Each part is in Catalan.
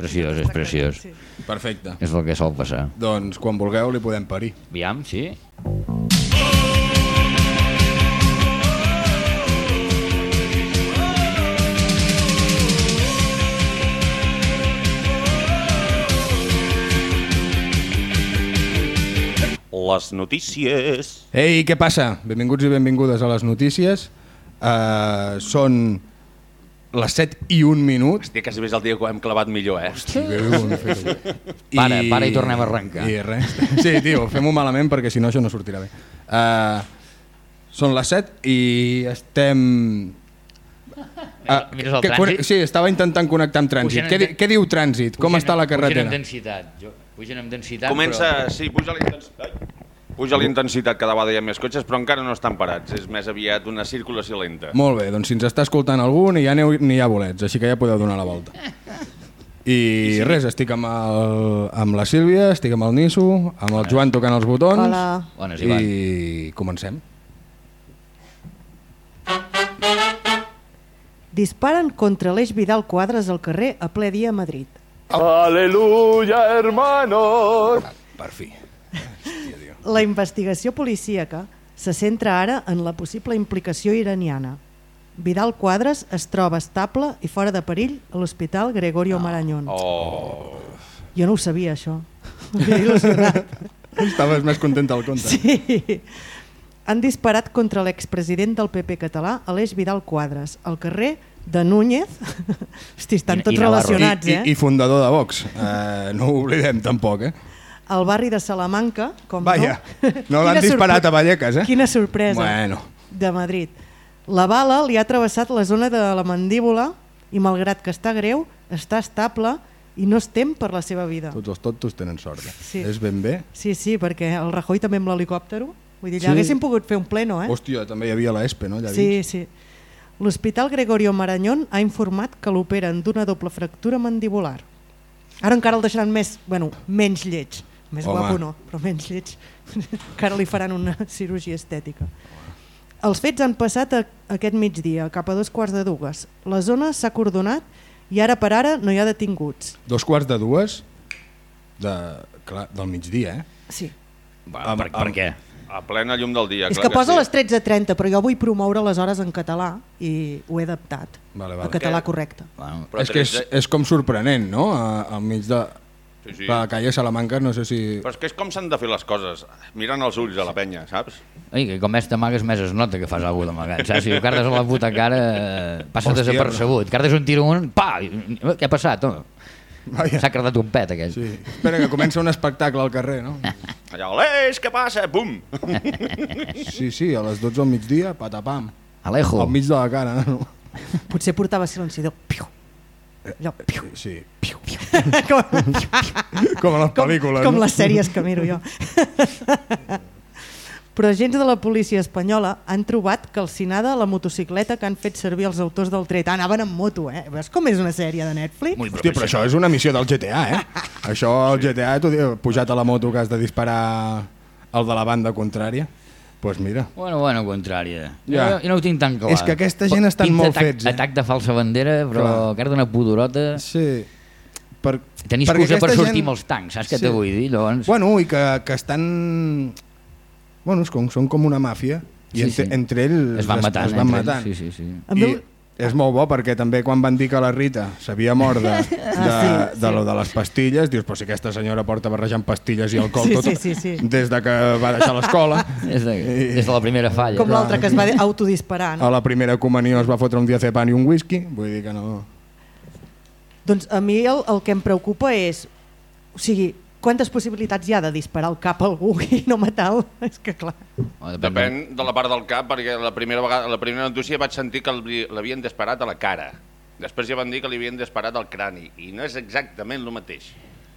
Preciós, és preciós. Sí. Perfecte. És el que sol passar. Doncs quan vulgueu li podem parir. Aviam, sí? Les notícies. Ei, què passa? Benvinguts i benvingudes a les notícies. Uh, són les 7 i un minut. Hòstia, quasi més el dia que ho hem clavat millor, eh? Sí, bé, ho hem fet. Para, para i tornem a arrencar. I res. Sí, tio, fem-ho malament perquè si no això no sortirà bé. Uh, són les 7 i estem... Uh, Mires el trànsit? Sí, estava intentant connectar amb trànsit. Pugen Què, di, què diu trànsit? Com Pugen- està la Pugen carretera? amb densitat. Jo, pugen amb densitat, Comença, però... sí, puja la intensitat. Puja la intensitat, cada vegada hi ha més cotxes, però encara no estan parats. És més aviat una circulació lenta. Molt bé, doncs si ens està escoltant algú ni hi ha, neu, ni hi ha bolets, així que ja podeu donar la volta. I res, estic amb, el, amb la Sílvia, estic amb el Niso, amb el Joan tocant els botons Hola. Bones, Ivan. i comencem. Disparen contra l'eix Vidal Quadres al carrer a ple dia a Madrid. Aleluya, hermanos! Per fi. La investigació policíaca se centra ara en la possible implicació iraniana. Vidal Quadres es troba estable i fora de perill a l'Hospital Gregorio Marañón. Oh, Jo no ho sabia, això. M'havia il·lusionat. Estaves més content del compte. Sí. Han disparat contra l'expresident del PP català, Aleix Vidal Quadres, al carrer de Núñez. Hosti, estan I- tots i relacionats, I, eh? i, I fundador de Vox. Uh, no ho oblidem tampoc, eh? Al barri de Salamanca, com Vaja, no? no l'han disparat a Vallecas, eh? Quina sorpresa. Bueno. De Madrid. La bala li ha travessat la zona de la mandíbula i malgrat que està greu, està estable i no es tem per la seva vida. Tots els tontos tenen sort. eh? Sí. És ben bé. Sí, sí, perquè el Rajoy també amb l'helicòptero, vull dir, Sí. ja haguéssim pogut fer un pleno, eh? Hòstia, també hi havia la ESPE, no? Allà Sí, dins. sí. L'Hospital Gregorio Marañón ha informat que l'operen d'una doble fractura mandibular. Ara encara el deixaran més, bueno, menys lleig. Més Home. guapo no, però menys lleig. encara li faran una cirurgia estètica. Els fets han passat a, aquest migdia, cap a dos quarts de dues. La zona s'ha cordonat i ara per ara no hi ha detinguts. Dos quarts de dues de, clar, del migdia, eh? Sí. Va, per, per què? a plena llum del dia. És clar que posa sí. les 13.30, però jo vull promoure les hores en català i ho he adaptat. Vale, El vale. català Què? correcte. Bueno, és que és, 13 és com sorprenent, no? A- Al mig de... Sí, sí. La calle Salamanca, no sé si... Però és que és com s'han de fer les coses, mirant els ulls a la penya, saps? Oi, que com més t'amagues més es nota que fas alguna cosa d'amagat, saps? Si ho cardes a la puta cara, passa Hòstia, desapercebut. Cardes un tiro un, pa! Què ha passat? Vaja. S'ha cardat un pet, aquell. Sí. Espera, que comença un espectacle al carrer, no? Allà, Aleix, què passa? Bum! Sí, sí, a les 12 al migdia, patapam. Alejo. Al mig de la cara, no? Potser portava silenciador. Piu. Allò, piu. Sí. com, Com a les com, pel·lícules, com no? les sèries que miro jo. Però agents de la policia espanyola han trobat calcinada la motocicleta que han fet servir els autors del tret. Ah, anaven amb moto, eh? Veus com és una sèrie de Netflix? Muy Hòstia, però això és una missió del GTA, eh? això, el GTA, tu pujat a la moto que has de disparar el de la banda contrària. Pues mira, Bueno, bueno, contrària. Ja. Jo, jo no ho tinc tan clar. És que aquesta gent estan molt atac, fets, eh? Atac de falsa bandera, però Clar. encara d'una pudorota... sí. Per, Tenir excusa per sortir gent- amb els tancs, saps què Sí. te vull dir? Llavors... Bueno, i que, que estan... Bueno, és com, són com una màfia i Sí, entre, sí. entre ells es van matant. Es van entre ells, matant. Sí, sí, sí. I és molt bo perquè també quan van dir que la Rita s'havia mort de, de, sí, de, sí. lo de les pastilles, dius, però si aquesta senyora porta barrejant pastilles i alcohol Sí, tot, sí, sí, sí. des de que va deixar l'escola. Des de, des de la primera falla. Com l'altre que es va autodisparar. A No? la primera comunió es va fotre un diazepam i un whisky, vull dir que no... Doncs a mi el, el que em preocupa és... O sigui, quantes possibilitats hi ha de disparar al cap a algú i no matar-lo? És que clar... Depèn de la part del cap, perquè la primera, vegada, la primera notícia vaig sentir que l'havien disparat a la cara. Després ja van dir que li havien disparat al crani, i no és exactament el mateix.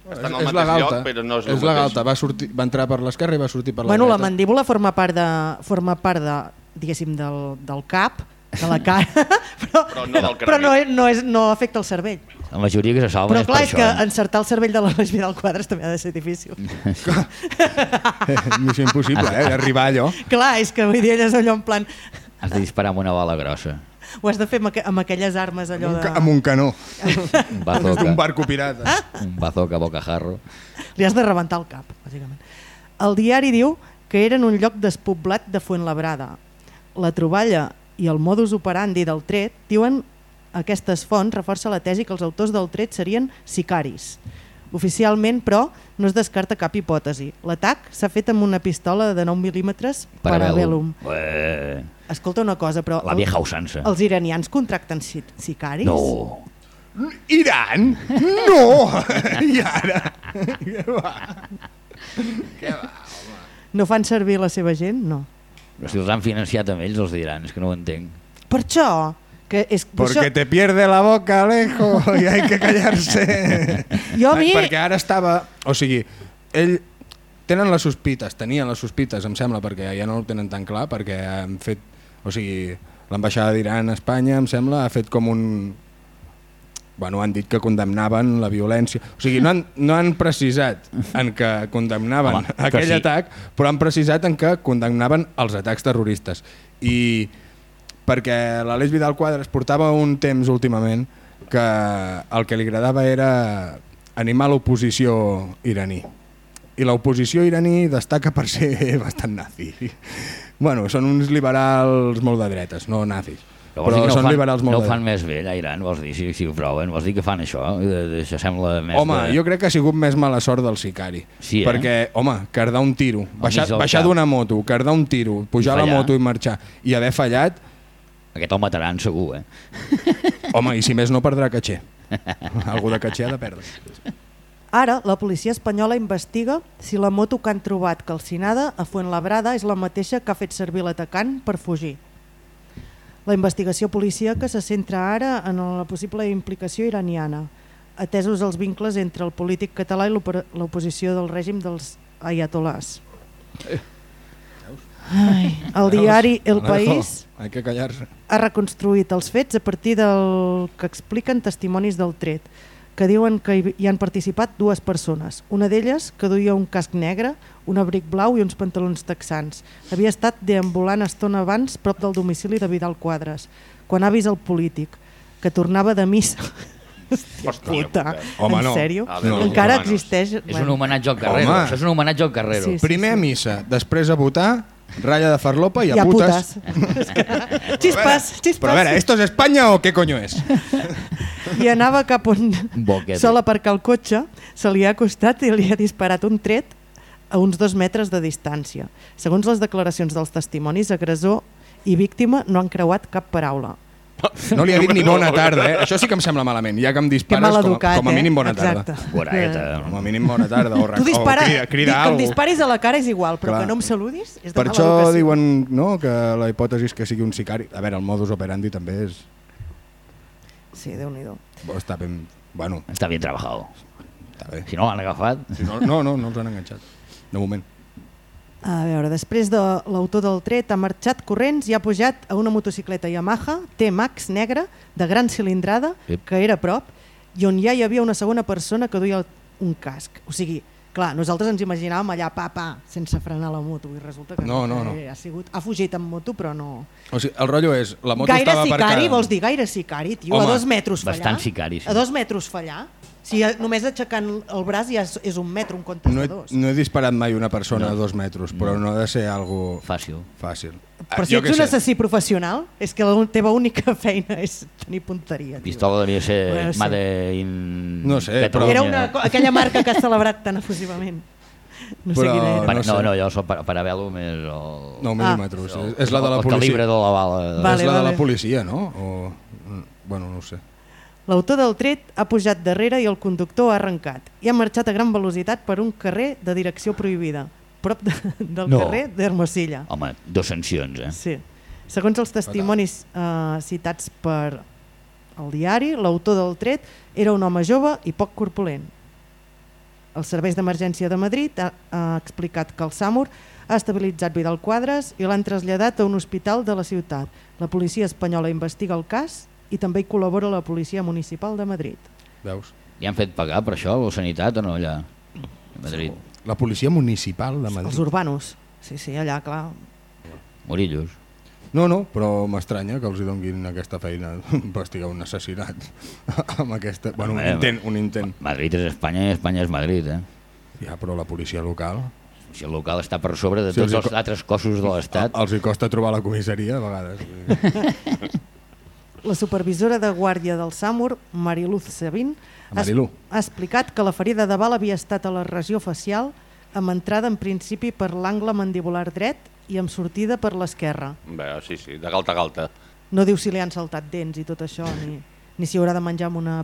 Està en el és mateix la lloc, galta, però no és és la mateix. galta. Va, sortir, va entrar per l'esquerra i va sortir per la Bueno, la dreta. mandíbula forma part de, forma part de diguéssim, del, del cap, de la cara, però, Però no del crani. però no, és, no, és, no afecta el cervell. La majoria que se salven Però és clar, per és això. que eh? encertar el cervell de la Lesbia del Quadres també ha de ser difícil. Missió impossible, eh? Arribar allò. clar, és que vull dir, ella és allò en plan... Has de disparar amb una bala grossa. Ho has de fer amb, aqu amb aquelles armes allò Amb un, de... amb un canó, Un des d'un bazooka, barco pirata. un bazooka bocajarro. Li has de rebentar el cap, bàsicament. El diari diu que era en un lloc despoblat de Fuentlabrada. La troballa i el modus operandi del tret diuen aquestes fonts reforça la tesi que els autors del tret serien sicaris. Oficialment, però, no es descarta cap hipòtesi. L'atac s'ha fet amb una pistola de 9 milímetres Parabellum. Eh, Escolta una cosa, però la vieja usança. els iranians contracten si sicaris? No, Iran? No! I ara? Què va? No fan servir la seva gent? No. però si els han financiat amb ells, els diran, és que no ho entenc. Per això, que és, Porque això, te pierde la boca, Alejo, i hay que callar-se. Jo a mi- Perquè ara estava... O sigui, ell... Tenen les sospites, tenien les sospites, em sembla, perquè ja no ho tenen tan clar, perquè han fet... O sigui, l'ambaixada d'Iran a Espanya, em sembla, ha fet com un... Bueno, han dit que condemnaven la violència. O sigui, no han, no han precisat en que condemnaven Home, que aquell sí. atac, però han precisat en que condemnaven els atacs terroristes. I perquè l'Aleix Vidal Quadras portava un temps últimament que el que li agradava era animar l'oposició iraní. I l'oposició iraní destaca per ser bastant nazi. Bueno, són uns liberals molt de dretes, no nazis. Però, Però no són ho fan, liberals no molt ho de fan més bé allà a Iran, vols dir, si, si ho proven, vols dir que fan això? Eh, Això sembla més Home, de... jo crec que ha sigut més mala sort del sicari. Sí, eh? Perquè, home, cardar un tiro, baixar, baixar d'una moto, cardar un tiro, pujar a la moto i marxar, i haver fallat, Aquest el mataran segur, eh? home, i si més no perdrà caché. Algú de caché ha de perdre. Ara, la policia espanyola investiga si la moto que han trobat calcinada a Fuentlabrada és la mateixa que ha fet servir l'atacant per fugir. La investigació policíaca se centra ara en la possible implicació iraniana, atesos els vincles entre el polític català i l'oposició del règim dels ayatolás. Ai, el diari El País Hay que callar-se. ha reconstruït els fets a partir del que expliquen testimonis del tret, que diuen que hi- han participat dues persones. Una d'elles, que duia un casc negre, un abric blau i uns pantalons texans. Havia estat deambulant estona abans prop del domicili de Vidal Quadres, quan ha vist el polític, que tornava de missa. Puta, Home, en no. sèrio? A veure, Encara existeix... És un homenatge al Carrero, Home. això és un homenatge al Carrero. Sí, sí. Primer a missa, després a votar, ratlla de farlopa i a, I a putes. putes. Xispas, xispas. Però a veure, ¿esto es España o qué coño es? i anava cap on Boquete. sol aparcar el cotxe, se li ha acostat i li ha disparat un tret a uns dos metres de distància. Segons les declaracions dels testimonis, agressor i víctima no han creuat cap paraula. No li ha dit ni bona tarda, eh? Això sí que em sembla malament. Ja que em Que dispares, com, a, educat, com a eh? mínim bona Exacte. tarda. Guaraeta. Com a mínim bona tarda. O, Tu dispara, o crida, crida que em disparis a la cara és igual, però Clar. que no em saludis és de Per mala això educació. diuen no, que la hipòtesi és que sigui un sicari. A veure, el modus operandi també és... Sí, déu nhi Està ben... Bueno, Està ben trabajado. està bé. Si no l'han agafat... Si no, no, no, no els han enganxat. De moment. A veure, després de l'autor del tret ha marxat corrents i ha pujat a una motocicleta Yamaha T-Max negra de gran cilindrada Ep. que era a prop i on ja hi havia una segona persona que duia un casc. O sigui, clar, nosaltres ens imaginàvem allà pa, pa, sense frenar la moto i resulta que No, no, no. eh, ha, sigut, ha fugit amb moto però no... O sigui, el rotllo és... La moto gaire estava sicari, aparcada... vols dir gaire sicari, tio, Home, a dos metres fallar. bastant sicari, sí. A dos metres fallar. Si ja- només aixecant el braç ja és, és un metre, un comptes No de dos. no he disparat mai una persona No. a dos metres, però no ha de ser algo Fàcil. fàcil. Però Ah, si jo ets un sé. assassí professional, és que la teva única feina és tenir punteria. Tio. Pistola devia ser Bueno, sí. Made in... No sé, però-. Era una, aquella marca que has celebrat tan efusivament. No sé Però- quina era. No no, sé. no, jo soc para, Parabellum és el... 9 mil·límetres. el, és, és la de la el policia. calibre de la bala. Vale, és la de vale. la policia, no? O... mm, Bueno, no ho sé. L'autor del tret ha pujat darrere i el conductor ha arrencat i ha marxat a gran velocitat per un carrer de direcció prohibida, prop de, del No. carrer d'Hermosilla. Home, dos sancions, eh? Sí. Segons els testimonis eh, citats per el diari, l'autor del tret era un home jove i poc corpulent. Els serveis d'emergència de Madrid ha, ha explicat que el SAMUR ha estabilitzat Vidal Quadres i l'han traslladat a un hospital de la ciutat. La policia espanyola investiga el cas i també hi col·labora la policia municipal de Madrid. Veus? I han fet pagar per això, la sanitat o no, allà? A Madrid. La policia municipal de Els Madrid. urbanos. Sí, sí, allà, clar. Morillos. No, no, però m'estranya que els hi donguin aquesta feina investigar un assassinat amb aquesta... Bueno, un intent, un intent. Madrid és Espanya i Espanya és Madrid, eh? Ja, però la policia local... Si el local està per sobre de Sí, tots els els altres cossos de l'Estat, Els hi costa trobar la comissaria, a vegades. La supervisora de guàrdia del SAMUR, Mariluz Sabin, ha, Marilu. ha explicat que la ferida de bala havia estat a la regió facial amb entrada en principi per l'angle mandibular dret i amb sortida per l'esquerra. Bé, sí, sí, de galta a galta. No diu si li han saltat dents i tot això, ni, ni si haurà de menjar amb una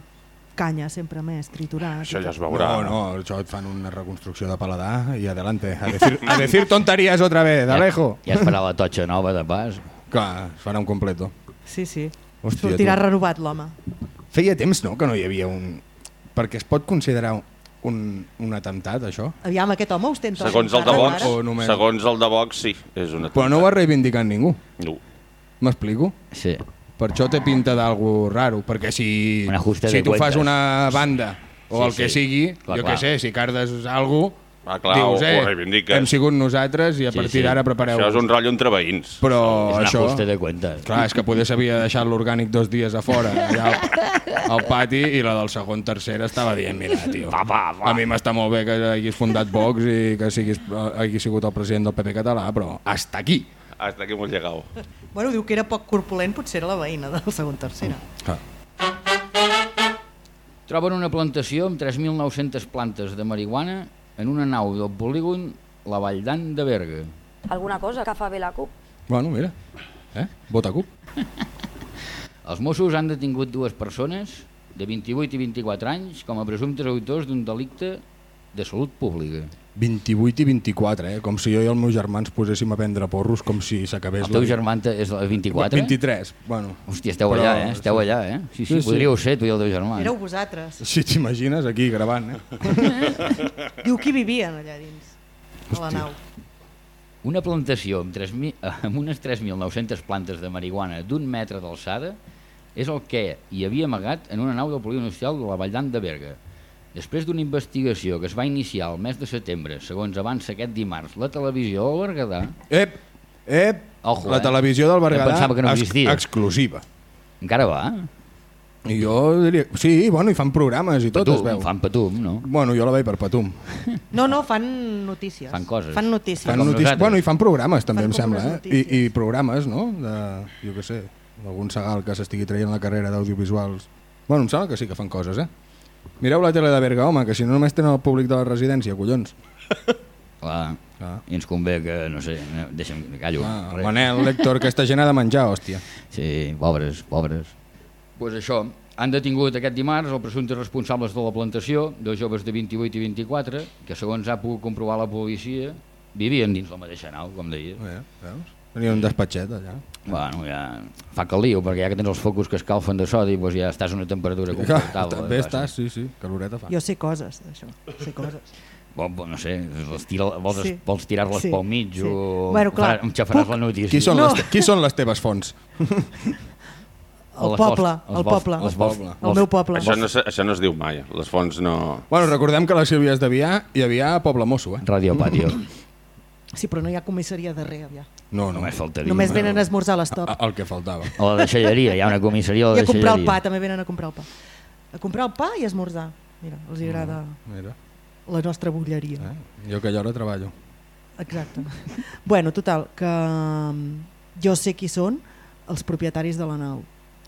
canya sempre més triturat. Això ja es veurà. No, no, això et fan una reconstrucció de paladar i adelante. A decir, a decir tonterías otra vez, Alejo. ja es farà la totxa nova de pas. Clar, es farà un completo. Sí, sí. Hòstia, Sortirà tu. renovat l'home. Feia temps, no?, que no hi havia un... Perquè es pot considerar un, un atemptat, això? Aviam, aquest home ostenta... Segons el de Vox? O només- segons el de Vox, sí, és una... Però no ho ha reivindicat ningú. No. M'explico? Sí. Per això té pinta d'algú raro, perquè si, Un si tu fas una banda o Sí, el que sí. sigui, Clar, jo què sé, si cardes algú, Ah, clar, ho- ho reivindiques. hem sigut nosaltres i a Sí, partir sí. d'ara prepareu Això és un rotllo entre veïns. Però és un això... ajuste de cuentas. Clar, és que poder s'havia deixat l'orgànic dos dies a fora, allà al, al pati, i la del segon, tercer estava dient, mira, tio, Va, va, va. a mi m'està molt bé que haguis fundat Vox i que siguis, haguis sigut el president del PP català, però hasta aquí. Hasta aquí hemos llegado. Bueno, diu que era poc corpulent, potser era la veïna del segon tercera. Ah. Troben una plantació amb 3.900 plantes de marihuana en una nau del polígon La Valldan de Berga. alguna cosa que fa bé la CUP. Bueno, mira, eh? vota CUP. Els Mossos han detingut dues persones de 28 i 24 anys com a presumptes autors d'un delicte de salut pública. 28 i 24, eh? com si jo i el meu germà ens poséssim a prendre porros com si s'acabés El teu germà en té- és el 24? 23, bueno. Hòstia, esteu Però- allà, eh? Esteu allà, eh? Sí, sí, Sí, sí. podríeu ser tu i el teu germà. Éreu vosaltres. Si t'imagines aquí gravant, eh? Diu qui vivien allà dins, a la nau. Una plantació amb, 3.000 amb unes 3.900 plantes de marihuana d'un metre d'alçada és el que hi havia amagat en una nau del polígon industrial de la Valldan de Berga. Després d'una investigació que es va iniciar el mes de setembre, segons avança aquest dimarts, la televisió del Berguedà, Ep, ep, Ojo, la eh? televisió del Berguedà que no ex- exclusiva. encara va? I jo diria... Sí, bueno, i fan programes i tot, es veu. fan patum, no? Bueno, jo la veig per Patum. No, no, fan notícies. Fan coses. Fan notícies. Fan notícies, bueno, i fan programes també, Fan em sembla, eh? I. I programes, no? De, jo què sé, algun segal que s'estigui traient la carrera d'audiovisuals. Bueno, em sembla que sí que fan coses, eh? Mireu la tele de Berga, home, que si no només tenen el públic de la residència, collons. Clar, Clar. i ens convé que, no sé, no, deixa'm, callo. Ah, res. Manel, Héctor, aquesta gent ha de menjar, hòstia. Sí, pobres, pobres. Doncs pues això, han detingut aquest dimarts els presumptes responsables de la plantació, dos joves de 28 i 24, que segons ha pogut comprovar la policia, vivien dins la mateixa nau, com deia. Eh, veus? Tenia un despatxet allà. Bueno, ja fa caliu, perquè ja que tens els focus que escalfen de sodi, doncs ja estàs a una temperatura confortable. també estàs, sí, sí, caloreta fa. Jo sé coses d'això, sé coses. Bon, bon, no sé, les tira, vols, Sí. vols tirar-les Sí, pel mig sí. o Bueno, clar, em xafaràs puc- la notícia? Qui són, No. les te qui són les teves fonts? El poble, vols- el poble. les vols- El El meu poble. Això no, això no es diu mai, les fonts no... Bueno, recordem que la Sílvia és de Vià i a Vià Poble Mosso, eh? Radio Patio. Sí, però no hi ha comissaria darrere, ja. No, no. Només faltaria. Només venen a esmorzar a l'estop. El que faltava. A la deixalleria, hi ha una comissaria a la I a comprar el pa, també venen a comprar el pa. A comprar el pa i a esmorzar. Mira, els agrada Mira, la nostra bulleria. eh? jo que allò treballo. Exacte. bueno, total, que mm, jo sé qui són els propietaris de la nau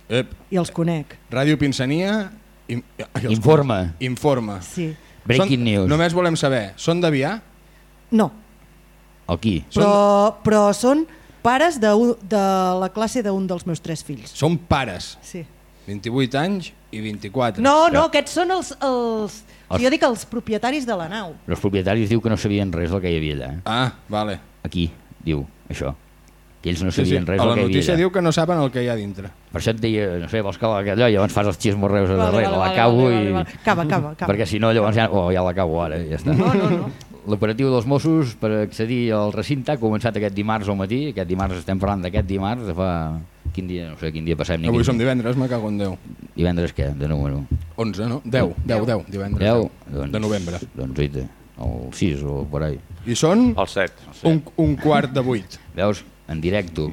Ep, i els conec. Ràdio Pinsania... I Informa. Informa. Sí. Breaking Són- news. Només volem saber, són de Vià? No, El qui? però, però són pares de, un- de la classe d'un dels meus tres fills. Són pares. Sí. 28 anys i 24. No, no, aquests són els... els... Els- Jo dic els propietaris de la nau. Els propietaris diu que no sabien res del que hi havia allà. Ah, vale. Aquí, diu, això. Que ells no Sí, sí. sabien res A del la que hi havia notícia allà. diu que no saben el que hi ha dintre. Per això et deia, no sé, vols que allò, llavors fas els xismorreus a darrere, l'acabo vale, i... vale. Acaba, acaba, acaba. Perquè si no, llavors ja, oh, ja l'acabo ara, ja està. No, no, no. L'operatiu dels Mossos per accedir al recinte ha començat aquest dimarts al matí. Aquest dimarts estem parlant d'aquest dimarts, de fa... Quin dia? No sé quin dia passem. Ni Avui quin som dia. divendres, me cago en Déu. Divendres què? De número? 11, no? 10, 10, 10, divendres. 10? 10. De novembre. Doncs oita, el 6 o por ahí. I són El 7. un, un quart de vuit. Veus? En directo.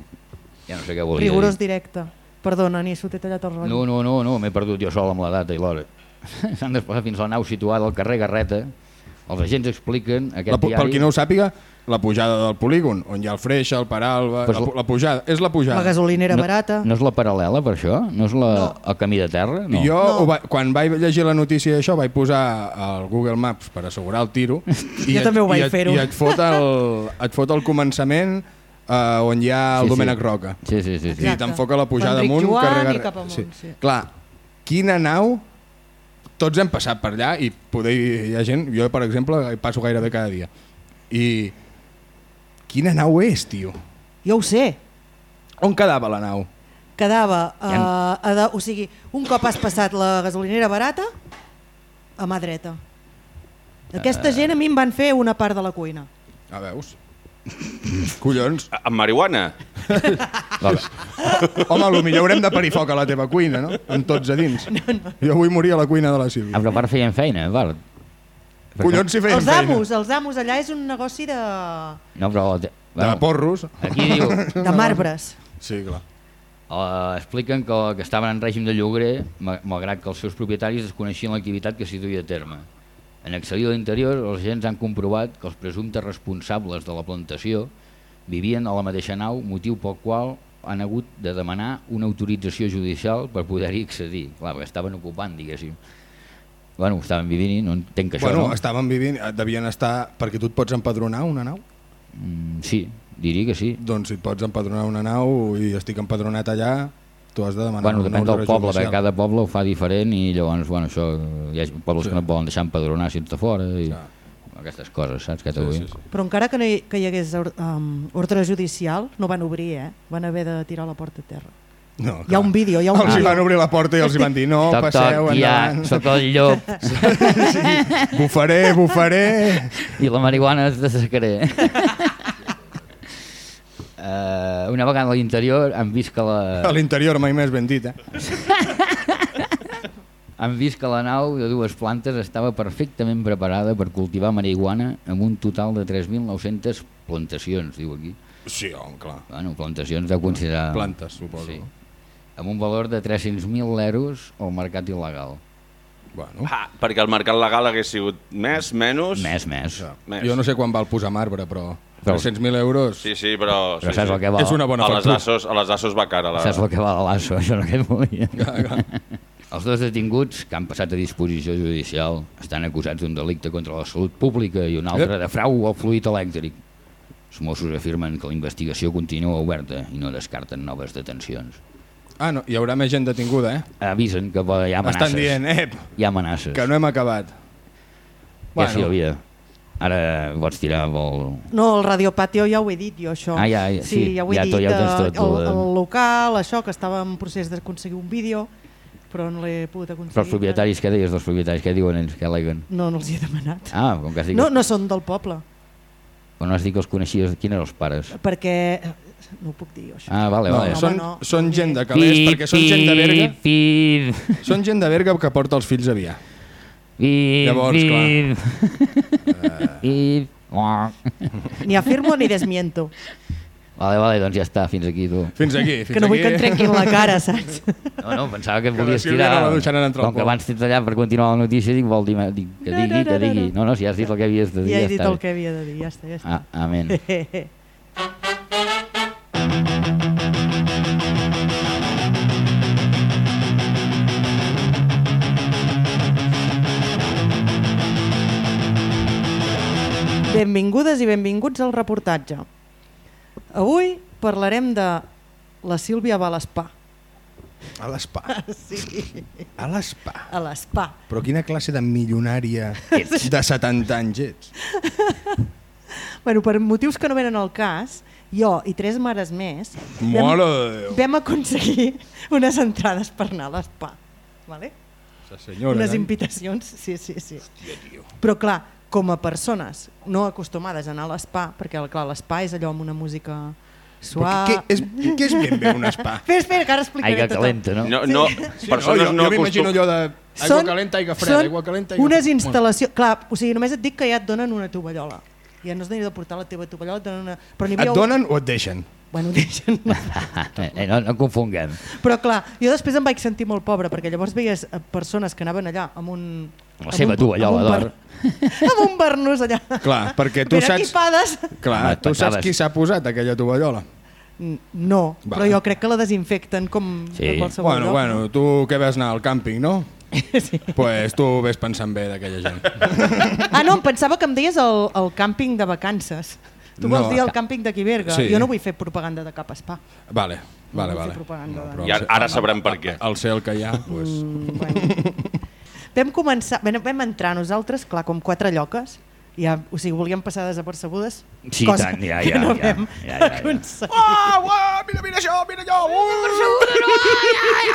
Ja no sé què volia Rigorós dir. directe. Perdona, Nisso, t'he tallat el rotllo. No, no, no, no m'he perdut jo sol amb la data i l'hora. S'han desplaçat fins a la nau situada al carrer Garreta. Els agents expliquen aquest La, diari... pel qui no ho sàpiga, la pujada del polígon, on hi ha el Freixa, el Paralba... Pues la, la- pu- la pujada, és la pujada. La gasolinera no, barata. No és la paral·lela, per això? No és la, No. el camí de terra? No. Jo, No. va, quan vaig llegir la notícia d'això, vaig posar al Google Maps per assegurar el tiro. I Jo et- també ho vaig i et- fer-ho. I et fot el, et fot el començament uh, on hi ha el Sí, sí. Domènec Roca. Sí, sí, sí. sí. I t'enfoca la pujada amunt, Joan carrer i cap amunt, sí. Clar, quina nau... Tots hem passat per allà i poder, hi ha gent, jo per exemple hi passo gairebé cada dia. I quina nau és, tio? Jo ho sé. On quedava la nau? Quedava, uh, a de, o sigui, un cop has passat la gasolinera barata, a mà dreta. Aquesta gent a mi em van fer una part de la cuina. A veus? Collons. Amb marihuana? Va, Home, potser haurem de parir foc a la teva cuina, no? Amb tots a dins. Jo vull morir a la cuina de la Sílvia. ah, però a part feien feina, val. Collons si feien Els feina. amos, els amos, allà és un negoci de, No, però... De Bueno, porros. aquí diu... de marbres. Sí, clar. Uh, expliquen que, que estaven en règim de lloguer, ma- malgrat que els seus propietaris desconeixien l'activitat que s'hi duia a terme. En accedir a l'interior, els agents han comprovat que els presumptes responsables de la plantació vivien a la mateixa nau, motiu pel qual han hagut de demanar una autorització judicial per poder-hi accedir. Clar, perquè estaven ocupant, diguéssim. Bueno, estaven vivint-hi, no entenc que això Bueno, no. estaven vivint, eh, devien estar... Perquè tu et pots empadronar una nau? Mm, sí, diria que sí. Doncs si et pots empadronar una nau i estic empadronat allà, tu has de demanar Bueno, depèn del poble, perquè cada poble ho fa diferent i llavors, bueno, això, hi ha pobles Sí. que no et volen deixar empadronar si ets de fora i Clar. aquestes coses, saps t'ho Sí, sí, sí. Però encara que, no hi, que hi hagués or- um, ordre judicial, no van obrir, eh? Van haver de tirar la porta a terra. No, Hi ha un vídeo, hi ha un Els hi vídeo. van obrir la porta i els hi van dir no, toc, passeu toc, ja, endavant. sóc el llop Bufaré, bufaré. i la marihuana es dessacaré. uh, una vegada a l'interior han vist que la... A l'interior mai més ben dit, eh? Han vist que la nau de dues plantes estava perfectament preparada per cultivar marihuana amb un total de 3.900 plantacions, diu aquí. Sí, home, clar. Bueno, plantacions de considerar... Plantes, suposo. Sí. Amb un valor de 300.000 euros al mercat il·legal. Bueno, Ah, perquè el mercat legal hagués sigut més, menys... Més, més. ja. Més. jo no sé quan val posar marbre, però Però- 300.000 euros... Sí, sí, però... Però sí, saps sí. el que val? És una bona a les factura. assos, a les assos va cara. La... Saps el que val l'asso, això no que et volia. Els dos detinguts, que han passat a disposició judicial, estan acusats d'un delicte contra la salut pública i un altre de frau al fluid elèctric. Els Mossos afirmen que la investigació continua oberta i no descarten noves detencions. Ah, no, hi haurà més gent detinguda, eh? Avisen que hi ha amenaces. Estan dient, eh, Hi ha amenaces. que no hem acabat. Ja, Sílvia, ara pots tirar pel... No, el radiopatio ja ho he dit jo, això. Ah, ja, ja, sí, ja ho he ja dit. tot- ja ho tens eh, tot, el, el- el local, això, que estava en procés d'aconseguir un vídeo, però no l'he pogut aconseguir. Però els propietaris, què deies dels propietaris? Què diuen ells? Què aleguen? No, no els hi he demanat. Ah, com que has dit No, que, no són del poble, però no has dit que els coneixies. Quins eren els pares? perquè... No ho puc dir, això. Ah, vale, No, vale. home, són, no. són gent de calés, perquè són gent de Berga, Pip, són gent de Berga que porta els fills a Vià. pip, Llavors. Pip. Uah. Ni afirmo ni desmiento. Vale, vale, doncs ja està, fins aquí tu. Fins aquí, fins que no vull aquí. que em trenquin la cara, saps? No, no, pensava que Que la volies tirar... no Com que abans t'he tallat per continuar la notícia, dic, vol dir, dic, que No, digui, no, no, que no, digui. no. No, no, si has dit el que havies de dir, Ja he ja dit està. el que havia de dir, ja està, ja està. Ah, amén. Benvingudes i benvinguts al reportatge. Avui parlarem de la Sílvia va a l'espa. A l'espa. Sí, A l'espa. a l'espa. Però quina classe de milionària de 70 anys ets? Bueno, per motius que no venen al cas, jo i tres mares més Mare Déu. vam aconseguir unes entrades per anar a l'espa. Vale? Senyora, unes invitacions, sí, sí, sí. Però clar, com a persones no acostumades a anar a l'espa, perquè clar, l'espa és allò amb una música suau... què, què, és, què és ben bé un spa? Espera, espera, que ara explicaré Aigua tot. calenta, no? No, no, Sí, persones jo, no, jo m'imagino acostum... allò de aigua calenta, aigua freda, són aigua calenta, aigua unes instal·lacions... Clar, o sigui, només et dic que ja et donen una tovallola. Ja no has de portar la teva tovallola, et donen una... Però n'hi Et havia... donen o et deixen? Bueno, deixen eh, no, no confonguem. Però clar, jo després em vaig sentir molt pobre, perquè llavors veies eh, persones que anaven allà amb un... La seva tovallola d'or. amb un barnús allà. Clar, perquè tu ben saps... equipades. Clar, Home, tu saps qui s'ha posat aquella tovallola? No, Vale. però jo crec que la desinfecten com Sí. a qualsevol Bueno, lloc. bueno, tu que vas anar al càmping, no? sí. pues tu ves pensant bé d'aquella gent. Ah, no, em pensava que em deies el, el càmping de vacances. Tu vols No. dir el càmping d'aquí Berga? Sí. Jo no vull fer propaganda de cap spa. Vale, vale, fer vale. de- però I al ara, ser- ara sabrem per què. Al ser el que hi ha, pues... Mm, bueno. Vam començar, vam, vam entrar nosaltres, clar, com quatre lloques, ja, o sigui, volíem passar desapercebudes, Sí, cosa tant, ja, que ja, no ja, vam ja, ja, ja. aconseguir. Ah, uah, mira, mira això, mira allò! Uh!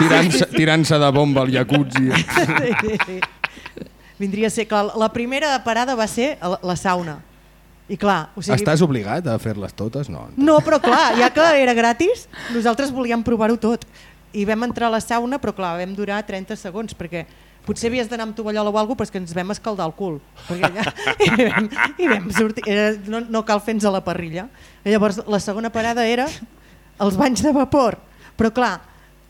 Tirant-se tirant de bomba al jacuzzi. Sí, sí. Vindria a ser, clar, la primera parada va ser la, la sauna. I clar, o sigui, Estàs obligat a fer-les totes? No. No, però clar, ja que era gratis, nosaltres volíem provar-ho tot. I vam entrar a la sauna, però clar, vam durar 30 segons, perquè potser havies d'anar amb tovallola o alguna cosa, però és que ens vam escaldar el cul. Perquè allà, i, vam, i vam sortir, era, no, no cal fer-nos a la parrilla. I llavors, la segona parada era els banys de vapor. Però clar,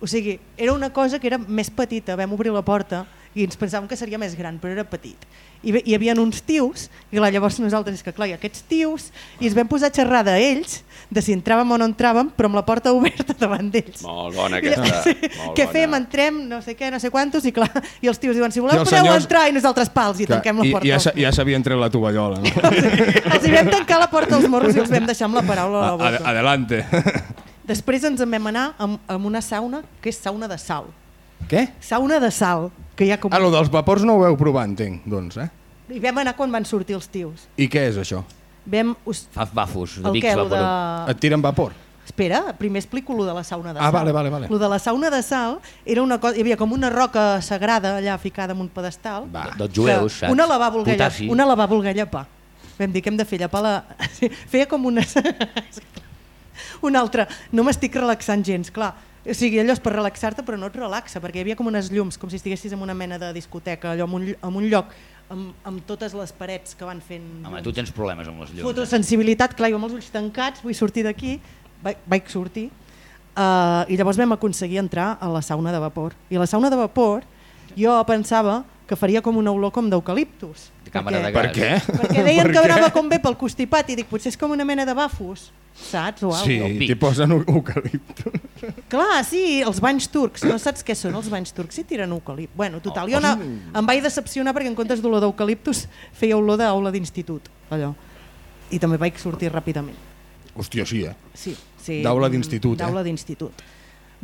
o sigui, era una cosa que era més petita, vam obrir la porta i ens pensàvem que seria més gran, però era petit. I hi havia uns tios, i clar, llavors nosaltres, que clar, aquests tios, i ens vam posar a xerrar d'ells, de si entràvem o no entràvem, però amb la porta oberta davant d'ells. Molt bona I, aquesta. sí, molt què bona. fem? Entrem, no sé què, no sé quantos, i clar, i els tios diuen, si voleu I els podeu senyors- entrar, i nosaltres pals, i Clar, tanquem la i, porta. ja, als sa- ja s'havien tret la tovallola. No? Els hi vam tancar la porta als morros i els vam deixar amb la paraula a la boca. adelante. Després ens en vam anar amb, amb una sauna que és sauna de sal. Què? Sauna de sal, que hi ha com... Ah, lo dels vapors no ho veu provar, entenc, doncs, eh? I vam anar quan van sortir els tios. I què és això? Vam... Us... Fa bafos de què? Lo de... Et tiren vapor? Espera, primer explico lo de la sauna de Ah, sal. vale, vale, vale. Lo de la sauna de sal era una cosa... Hi havia com una roca sagrada allà ficada en un pedestal. Va. Dels jueus, saps? Una la va voler, Potassi. una la va voler llepar. Vam dir que hem de fer llepar la... Feia com una... una altra. No m'estic relaxant gens, clar. O sigui, allò és per relaxar-te, però no et relaxa, perquè hi havia com unes llums, com si estiguessis en una mena de discoteca, allò en un, en un lloc amb, amb totes les parets que van fent... Home, llums. tu tens problemes amb les llums. eh? Fotosensibilitat, clar, jo amb els ulls tancats, vull sortir d'aquí, vaig, vaig sortir, uh, i llavors vam aconseguir entrar a la sauna de vapor. I la sauna de vapor, jo pensava que faria com una olor com d'eucaliptus. De càmera de Per què? Perquè deien Per que anava com bé pel constipat i dic, potser és com una mena de bafos, saps? O Sí, t'hi posen eu- eucaliptus. Clar, sí, els banys turcs, no saps què són els banys turcs? Sí tiren eucalip. Bueno, total, jo anava, em vaig decepcionar perquè en comptes d'olor d'eucaliptus feia olor d'aula d'institut, allò. I també vaig sortir ràpidament. Hòstia, sí, eh? Sí, sí. D'aula d'institut, eh? D'aula d'institut.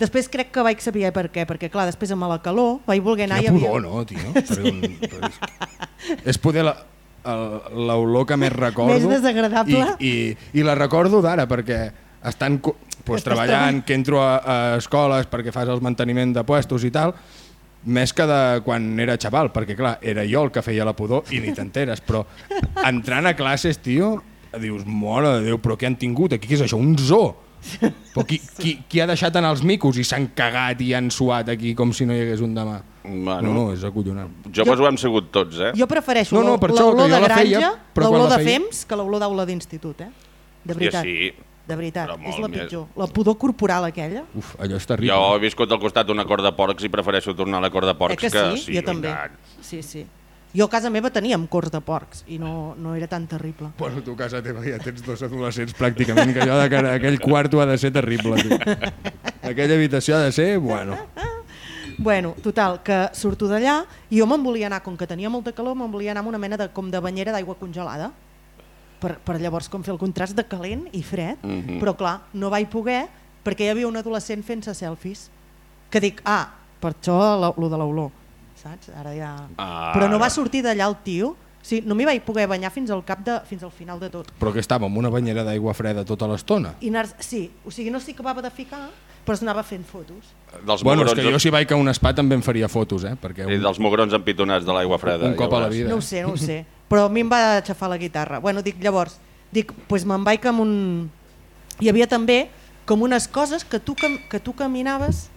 Després crec que vaig saber per què, perquè clar, després amb la calor vaig voler anar Quina i havia... pudor, no, tio? Per un, per... És poder la, l'olor que més recordo. Més desagradable. I, i, i la recordo d'ara, perquè estan pues, treballant, que entro a, a escoles perquè fas el manteniment de puestos i tal, més que de quan era xaval, perquè clar, era jo el que feia la pudor i ni t'enteres, però entrant a classes, tio, dius, mare de Déu, però què han tingut aquí? Què és això? Un zoo? Però qui, qui, qui ha deixat anar els micos i s'han cagat i han suat aquí com si no hi hagués un demà? Bueno, No, no, és acollonant. joves ho hem sigut tots, eh? Jo prefereixo No, no, per això, l'olor que jo de la granja, l'olor de fems, que l'olor d'aula d'institut, eh? De veritat. sí. De veritat, és la més. pitjor. La pudor corporal aquella. Uf, allò és terrible. Jo he viscut al costat d'una cor de porcs i prefereixo tornar a la cor de porcs eh que sí? sí, jo també. Sí, sí. Jo a casa meva teníem cors de porcs i no, no era tan terrible. Bueno, tu a casa teva ja tens dos adolescents pràcticament, que allò de cara, aquell quarto ha de ser terrible. Tu. Aquella habitació ha de ser, bueno... Bueno, total, que surto d'allà i jo me'n volia anar, com que tenia molta calor, me'n volia anar amb una mena de, com de banyera d'aigua congelada per, per llavors com fer el contrast de calent i fred, Mhm. però clar, no vaig poder perquè hi havia un adolescent fent-se selfies que dic, ah, per això la- lo de l'olor, saps? Ara ja... Ah, però no va sortir d'allà el tio, sí, no m'hi vaig poder banyar fins al cap de, fins al final de tot. Però que estava amb una banyera d'aigua freda tota l'estona. I anar, sí, o sigui, no s'hi acabava de ficar, però es anava fent fotos. Dels Bueno, és que jo si vaig a un spa també em faria fotos, eh? Perquè un, dels mugrons empitonats de l'aigua freda. un cop ja a la vida. No ho sé, no ho sé. Però a mi em va aixafar la guitarra. Bueno, dic, llavors, dic, pues me'n vaig amb un... Hi havia també com unes coses que tu, cam... que tu caminaves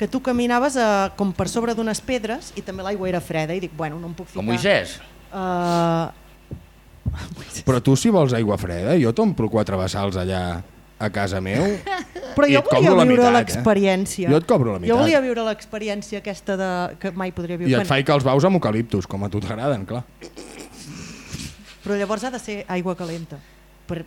que tu caminaves eh, com per sobre d'unes pedres i també l'aigua era freda i dic, bueno, no em puc ficar... Com Moisès. Uh... Però tu si vols aigua freda, jo t'omplo quatre vessals allà a casa meu Però i jo et cobro volia la viure meitat, l'experiència. Eh? Jo et cobro la meitat. Jo volia viure l'experiència aquesta de... que mai podria viure. I et faig que els baus amb eucaliptus, com a tu t'agraden, clar. Però llavors ha de ser aigua calenta. Per...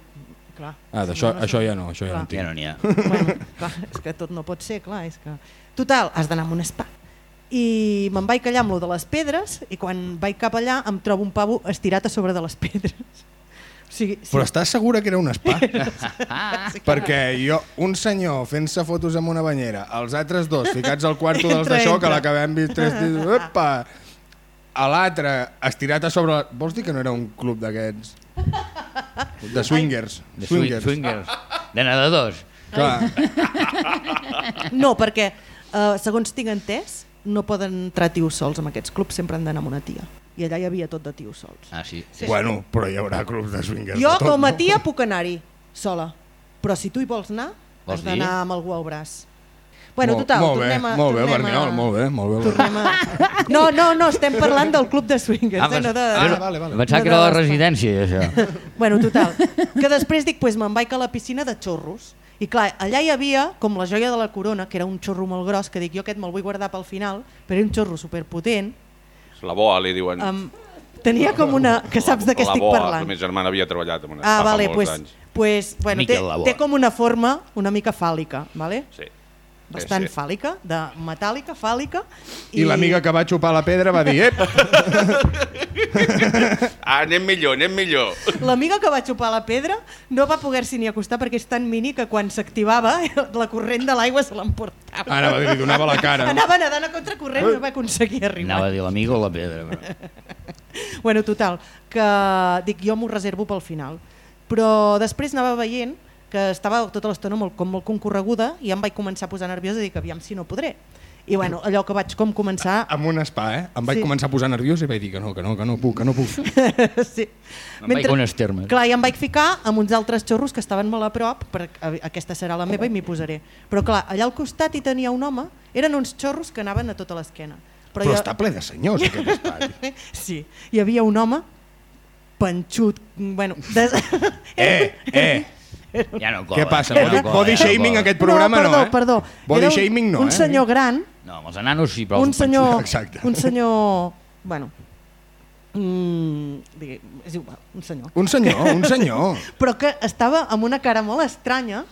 Clar. Ah, si d'això no, no això ja no, això ja no en tinc. Ja no n'hi ha. bueno, clar, és que tot no pot ser, clar, és que... Total, has d'anar a un spa. I me'n vaig callar amb lo de les pedres i quan vaig cap allà em trobo un pavo estirat a sobre de les pedres. O sigui, sí, Però estàs segura que era un spa? Ah, Perquè jo, un senyor fent-se fotos amb una banyera, els altres dos ficats al quarto dels d'això, que l'acabem vist tres dies, opa, a l'altre estirat a sobre... Vols dir que no era un club d'aquests? De swingers. de swingers. swingers. De nedadors. Clar, No, perquè, eh, segons tinc entès, no poden entrar tios sols en aquests clubs, sempre han d'anar amb una tia. I allà hi havia tot de tios sols. Ah, sí. Sí. bueno, però hi haurà clubs de swingers Jo, de tot, com a no? tia, puc anar-hi, sola. Però si tu hi vols anar, Vols has d'anar amb algú al braç. Bueno, Molt- total, molt bé, tornem a... molt bé, tornem Berniol, a... molt bé, molt bé. Tornem a... No, no, no, estem parlant del club de swingers, Ah, eh, no de... Ah, vale, vale. Em pensava No que era la residència, això. Bueno, total, que després dic, pues, me'n vaig a la piscina de xorros. I clar, allà hi havia, com la joia de la corona, que era un xorro molt gros, que dic, jo aquest me'l vull guardar pel final, però era un xorro superpotent. La boa, li diuen. Um, tenia com una... que saps de què estic boa, parlant. La meva germana havia treballat amb una Ah, fa vale, molts pues, anys. pues, bueno, té, Miquel té com una forma una mica fàl·lica, vale? Sí. Bastant sí. fàl·lica, de metàl·lica, fàl·lica. I l'amiga que va xupar la pedra va dir, ep, Ah, anem millor, anem millor. L'amiga que va xupar la pedra no va poder-s'hi ni acostar perquè és tan mini que quan s'activava la corrent de l'aigua se l'emportava. anava a dir, li donava la cara. Anava nedant a contracorrent i no va aconseguir arribar. Anava a dir l'amigo o la pedra. Però... Bueno, total, que dic, jo m'ho reservo pel final. Però després anava veient que estava tota l'estona molt, com molt concorreguda i em vaig començar a posar nerviosa i dic, aviam si no podré. I bueno, allò que vaig com començar... Amb un spa, eh? Em vaig Sí. començar a posar nerviós i vaig dir que no, que no, que no puc, que no puc. sí. Em vaig a unes termes. Clar, i em vaig ficar amb uns altres xorros que estaven molt a prop, per aquesta serà la meva i m'hi posaré. Però clar, allà al costat hi tenia un home, eren uns xorros que anaven a tota l'esquena. Però, però està ple de senyors, aquest spa. tio. Sí, hi havia un home panxut, bueno... Des... Eh, eh, Ja no cola. què passa? ja Body, no cola, body ja no shaming cola. aquest programa no, perdó, eh? perdó. Body Era un, shaming no, un eh? senyor gran, No, amb els enanos sí, però un senyor, Exacte. un senyor, bueno, mm, digui, és igual, un senyor, Un senyor, un senyor. però que estava amb una cara molt estranya,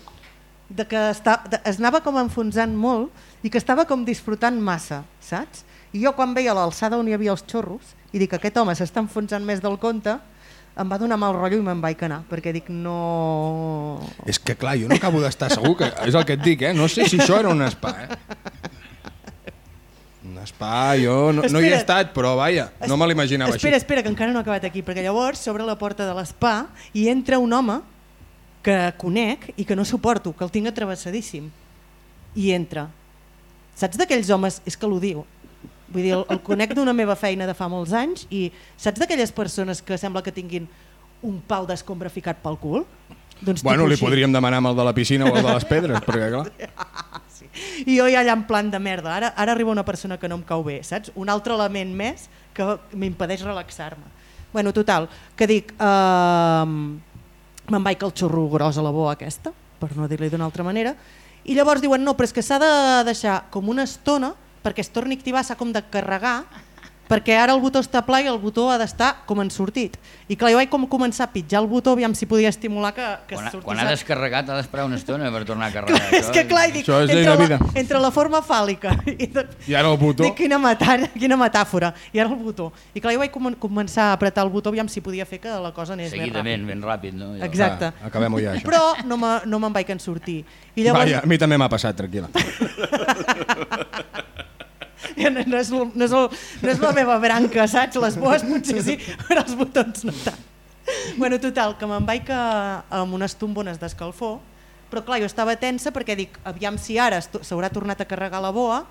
de que està, de, es anava com enfonsant molt i que estava com disfrutant massa, saps? I jo quan veia l'alçada on hi havia els xorros i dic aquest home s'està enfonsant més del compte, em va donar mal rotllo i me'n vaig anar, perquè dic no... És que clar, jo no acabo d'estar segur, que és el que et dic, eh? No sé si això era un spa, eh? Un spa, jo no, no hi he estat, però vaja, no me l'imaginava Espera, així. espera, que encara no he acabat aquí, perquè llavors s'obre la porta de l'espa i entra un home que conec i que no suporto, que el tinc atravessadíssim. I entra. Saps d'aquells homes, és que l'ho diu, vull dir, el, el conec d'una meva feina de fa molts anys i saps d'aquelles persones que sembla que tinguin un pal d'escombra ficat pel cul? Doncs Bueno, li així. podríem demanar amb el de la piscina o el de les pedres, perquè clar... I jo ja allà en plan de merda, ara, ara arriba una persona que no em cau bé, saps? Un altre element més que m'impedeix relaxar-me. Bueno, total, que dic, uh, me'n vaig al xorro gros a la boa aquesta, per no dir-li d'una altra manera, i llavors diuen, no, però és que s'ha de deixar com una estona perquè es torni a activar, s'ha com de carregar, perquè ara el botó està pla i el botó ha d'estar com en sortit. I clar, jo vaig com començar a pitjar el botó, aviam si podia estimular que, que Quan, sortís. quan ha descarregat ha d'esperar una estona per tornar a carregar. Clar, és que clar, dic, Això és entre, de la, vida. entre la forma fàl·lica i, de, I ara el botó... dic, quina, metà, quina metàfora, i ara el botó. I clar, jo vaig com començar a apretar el botó aviam si podia fer que la cosa anés més Seguidament, ràpid. ben ràpid. No? Exacte. Ah, acabem-ho ja, això. Però no me- no me'n vaig en sortir. I llavors, Vaja, a mi també m'ha passat, tranquil·la. no, és, no, és el, no és la meva branca, saps? Les boes potser sí, però els botons no tant. Bueno, total, que me'n vaig a, amb unes tombones d'escalfor, però clar, jo estava tensa perquè dic, aviam si ara s'haurà tornat a carregar la boa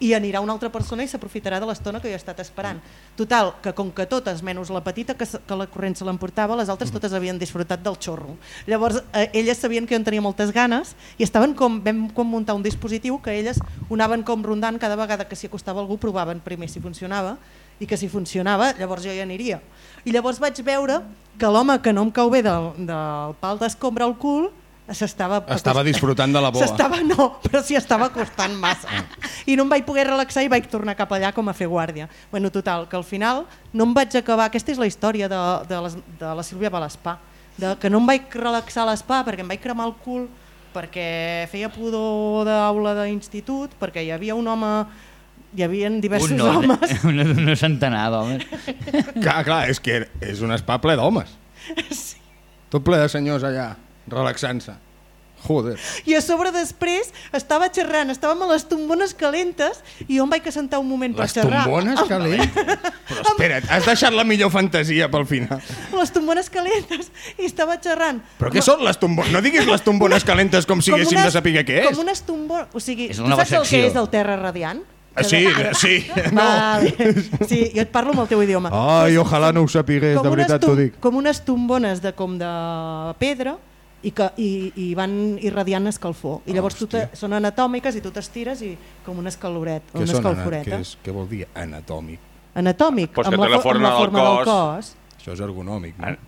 i anirà una altra persona i s'aprofitarà de l'estona que jo he estat esperant. Total, que com que totes, menys la petita que, que la corrent se l'emportava, les altres totes havien disfrutat del xorro. Llavors, eh, elles sabien que jo en tenia moltes ganes i estaven com, vam com muntar un dispositiu que elles ho anaven com rondant cada vegada que s'hi acostava algú, provaven primer si funcionava i que si funcionava, llavors jo hi aniria. I llavors vaig veure que l'home que no em cau bé del, del pal d'escombra al cul s'estava... Estava disfrutant de la boa. S'estava, no, però s'hi estava costant massa. I no em vaig poder relaxar i vaig tornar cap allà com a fer guàrdia. Bueno, total, que al final no em vaig acabar... Aquesta és la història de, de, les, de la Sílvia Balespà. De, que no em vaig relaxar a l'espa perquè em vaig cremar el cul perquè feia pudor d'aula d'institut, perquè hi havia un home hi havia diversos Un no, homes una, una centenar d'homes. Clar, clar, és que és un spa ple d'homes. sí. Tot ple de senyors allà, relaxant-se. Joder. i a sobre després estava xerrant, estàvem a les tombones calentes i jo em vaig assentar un moment per Les xerrar tombones calentes. Però espera't, has deixat la millor fantasia pel final. les tombones calentes i estava xerrant Però què són les tombones? No diguis les tombones calentes com si haguéssim de saber què és. Com unes tombones... O sigui, És tu una nova saps el que és el terra radiant? Ah, sí, sí. Vale. Sí, jo et parlo amb el teu idioma. Ai, ojalà no ho sapigués, de unes veritat t'ho dic. Com unes tombones de, com de pedra i, que, i, i van irradiant escalfor. I llavors tu te, Hòstia. són anatòmiques i tu t'estires i com un escaloret, Què, una escalforeta. què, és, què vol dir anatòmic? Anatòmic, Pues amb, la, la fo- amb forma la del forma del cos. cos. Això és ergonòmic, no?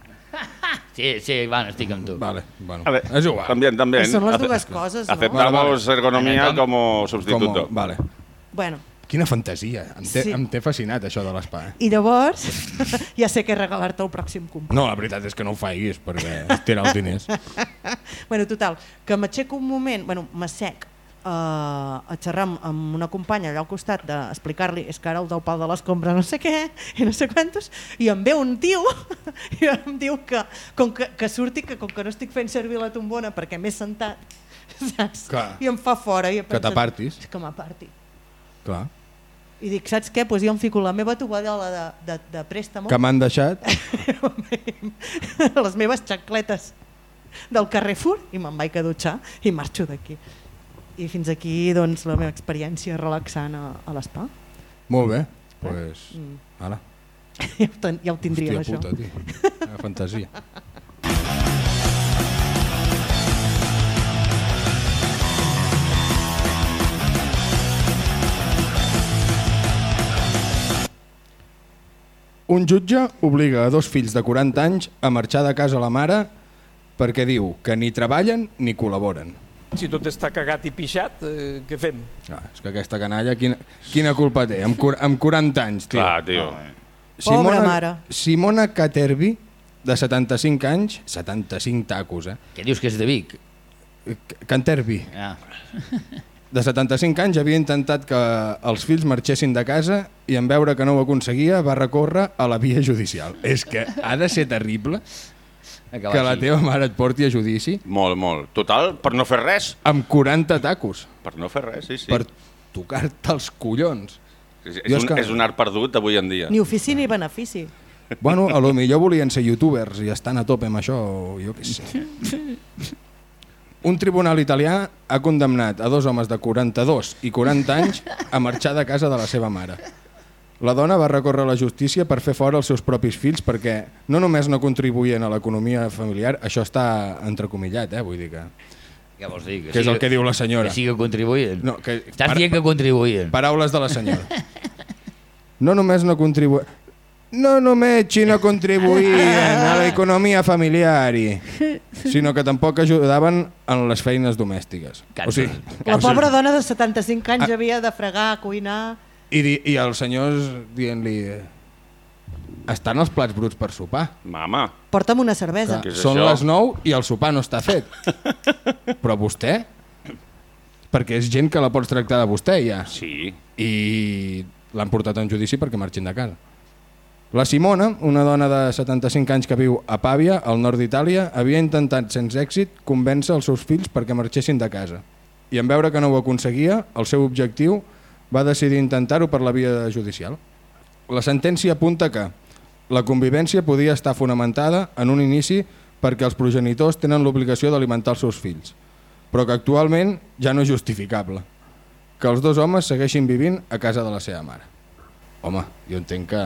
Sí, sí, Ivan, estic amb tu. Vale, bueno. A ver, és igual. También, también. Son las dues coses, no? Aceptamos Vale, vale. ergonomía como sustituto. Com, vale. Bueno, Quina fantasia. Em té, Sí. em té fascinat això de l'espa. Eh? i llavors ja sé què regalar-te el pròxim compte. No, la veritat és que no ho faiguis perquè es tira els diners. Bueno, total, que m'aixeco un moment, bueno, m'assec uh, a xerrar amb, una companya allà al costat d'explicar-li és que ara el del pal de l'escombra no sé què i no sé quantos, i em ve un tio i em diu que, com que, que surti que com que no estic fent servir la tombona perquè m'he sentat, saps? Clar. I em fa fora. I he Que t'apartis. Que m'aparti. Clar. I dic, saps què? Pues jo em fico la meva tovallola de, de, de préstamo, Que m'han deixat les meves xacletes del Carrefour i me'n vaig a dutxar i marxo d'aquí. I fins aquí doncs, la meva experiència relaxant a, a l'espa. Molt bé. Pues, Mm. ara. Ja, ho, ten, ja ho tindrien, Hòstia això. puta, tio. Fantasia. Un jutge obliga a dos fills de 40 anys a marxar de casa la mare perquè diu que ni treballen ni col·laboren. Si tot està cagat i pixat, eh, què fem? Ah, és que aquesta canalla, quina, quina culpa té? Amb, amb 40 anys, tio. Clar, tio. Pobra mare. Simona Caterbi, de 75 anys, 75 tacos, eh? Què dius que és de Vic? C- Canterbi, Ah. De 75 anys, havia intentat que els fills marxessin de casa i en veure que no ho aconseguia va recórrer a la via judicial. És que ha de ser terrible Acabar que la així. teva mare et porti a judici Molt, molt. Total, per no fer res. amb 40 tacos Per no fer res, sí, sí. per tocar-te els collons. És, Jo és, és un, que- és un art perdut avui en dia. Ni ofici ni benefici. Bueno, a lo millor volien ser youtubers i estan a tope amb això, o jo què sé. Un tribunal italià ha condemnat a dos homes de 42 i 40 anys a marxar de casa de la seva mare. La dona va recórrer la justícia per fer fora els seus propis fills perquè no només no contribuïen a l'economia familiar, això està entrecomillat, eh? vull dir que... Què vols dir? Que és el que diu la senyora. Que sí que contribuïen. No, que- Estàs dient que contribuïen. Paraules de la senyora. No només no contribuïen... No només si no contribuïen a l'economia familiar, sinó que tampoc ajudaven en les feines domèstiques. O sigui, La pobra dona de 75 anys Ah. havia de fregar, cuinar... I, di, I els senyors dient-li... Estan els plats bruts per sopar. Mama, Porta'm una cervesa. És Són això? les 9 i el sopar no està fet. Però vostè? Perquè és gent que la pots tractar de vostè, ja. sí. i l'han portat en judici perquè marxin de casa. La Simona, una dona de 75 anys que viu a Pàvia, al nord d'Itàlia, havia intentat sense èxit convèncer els seus fills perquè marxessin de casa. I en veure que no ho aconseguia, el seu objectiu va decidir intentar-ho per la via judicial. La sentència apunta que la convivència podia estar fonamentada en un inici perquè els progenitors tenen l'obligació d'alimentar els seus fills, però que actualment ja no és justificable que els dos homes segueixin vivint a casa de la seva mare. Home, jo entenc que...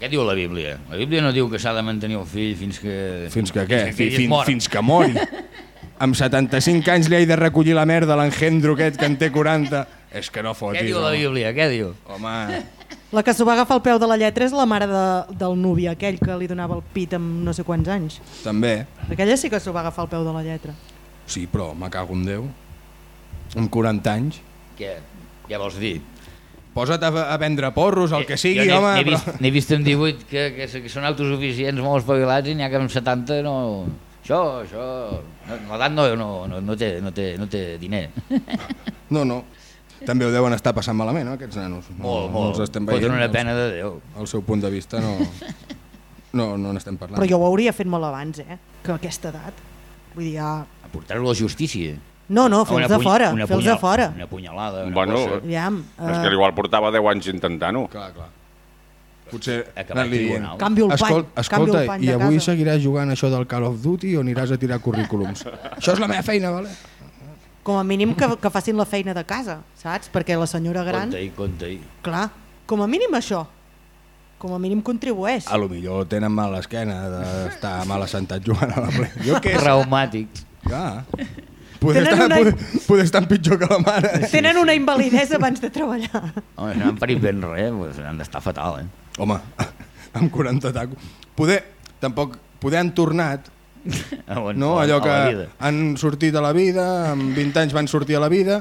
Què diu la Bíblia? La Bíblia no diu que s'ha de mantenir el fill fins que... Fins que què? Fins que, Fins, mort. fins que mori. Amb 75 anys li he de recollir la merda a l'engendro aquest que en té 40. És que no fotis. Què diu la home. Bíblia? Què diu? Home, La que s'ho va agafar al peu de la lletra és la mare de, del nuvi, aquell que li donava el pit amb no sé quants anys. també. Aquella sí que s'ho va agafar al peu de la lletra. Sí, però me cago en Déu. Amb 40 anys. Què? Què vols dir? Posa't a, a vendre porros, el que sigui, Eh, Jo n'he- home. N'he però- vist, n'he vist en 18 que, que, que són autosuficients, molt espavilats, i n'hi ha que amb 70 no... Això, això... no- L'edat no, no, no, no, té, no, té, no té diner. No, no. També ho deuen estar passant malament, no, aquests nanos. No, molt, no molt. els estem Foten veient. una els- pena de Déu. El seu punt de vista no... No, no n'estem parlant. Però jo ho hauria fet molt abans, eh? Que a aquesta edat. Vull dir, ja... A portar-lo a la justícia. No, no, Una fes de fora, una fes de punyal- fora. Una punyalada, una Bueno, cosa. Aviam, És eh, que igual portava 10 anys intentant-ho. Clar, clar. Potser anar-li dient. canvio el pany, Escolta, escolta el i avui casa. seguiràs jugant això del Call of Duty o aniràs a tirar currículums? això és la meva feina, vale? Com a mínim que, que facin la feina de casa, saps? Perquè la senyora gran, Compte-hi, compte-hi. clar, com a mínim això. Com a mínim contribueix. A lo millor tenen mal l'esquena d'estar mal assentat jugant a la Play. Jo què? Traumàtics. Clar. Poder Tenen estar, una- poder, poder estar pitjor que la mare. Tenen una invalidesa abans de treballar. Home, si no han parit ben res, pues han d'estar fatal, eh? Home, amb 40 tacos. Poder, tampoc, poder han tornat, On, no? allò que han sortit a la vida, amb 20 anys van sortir a la vida,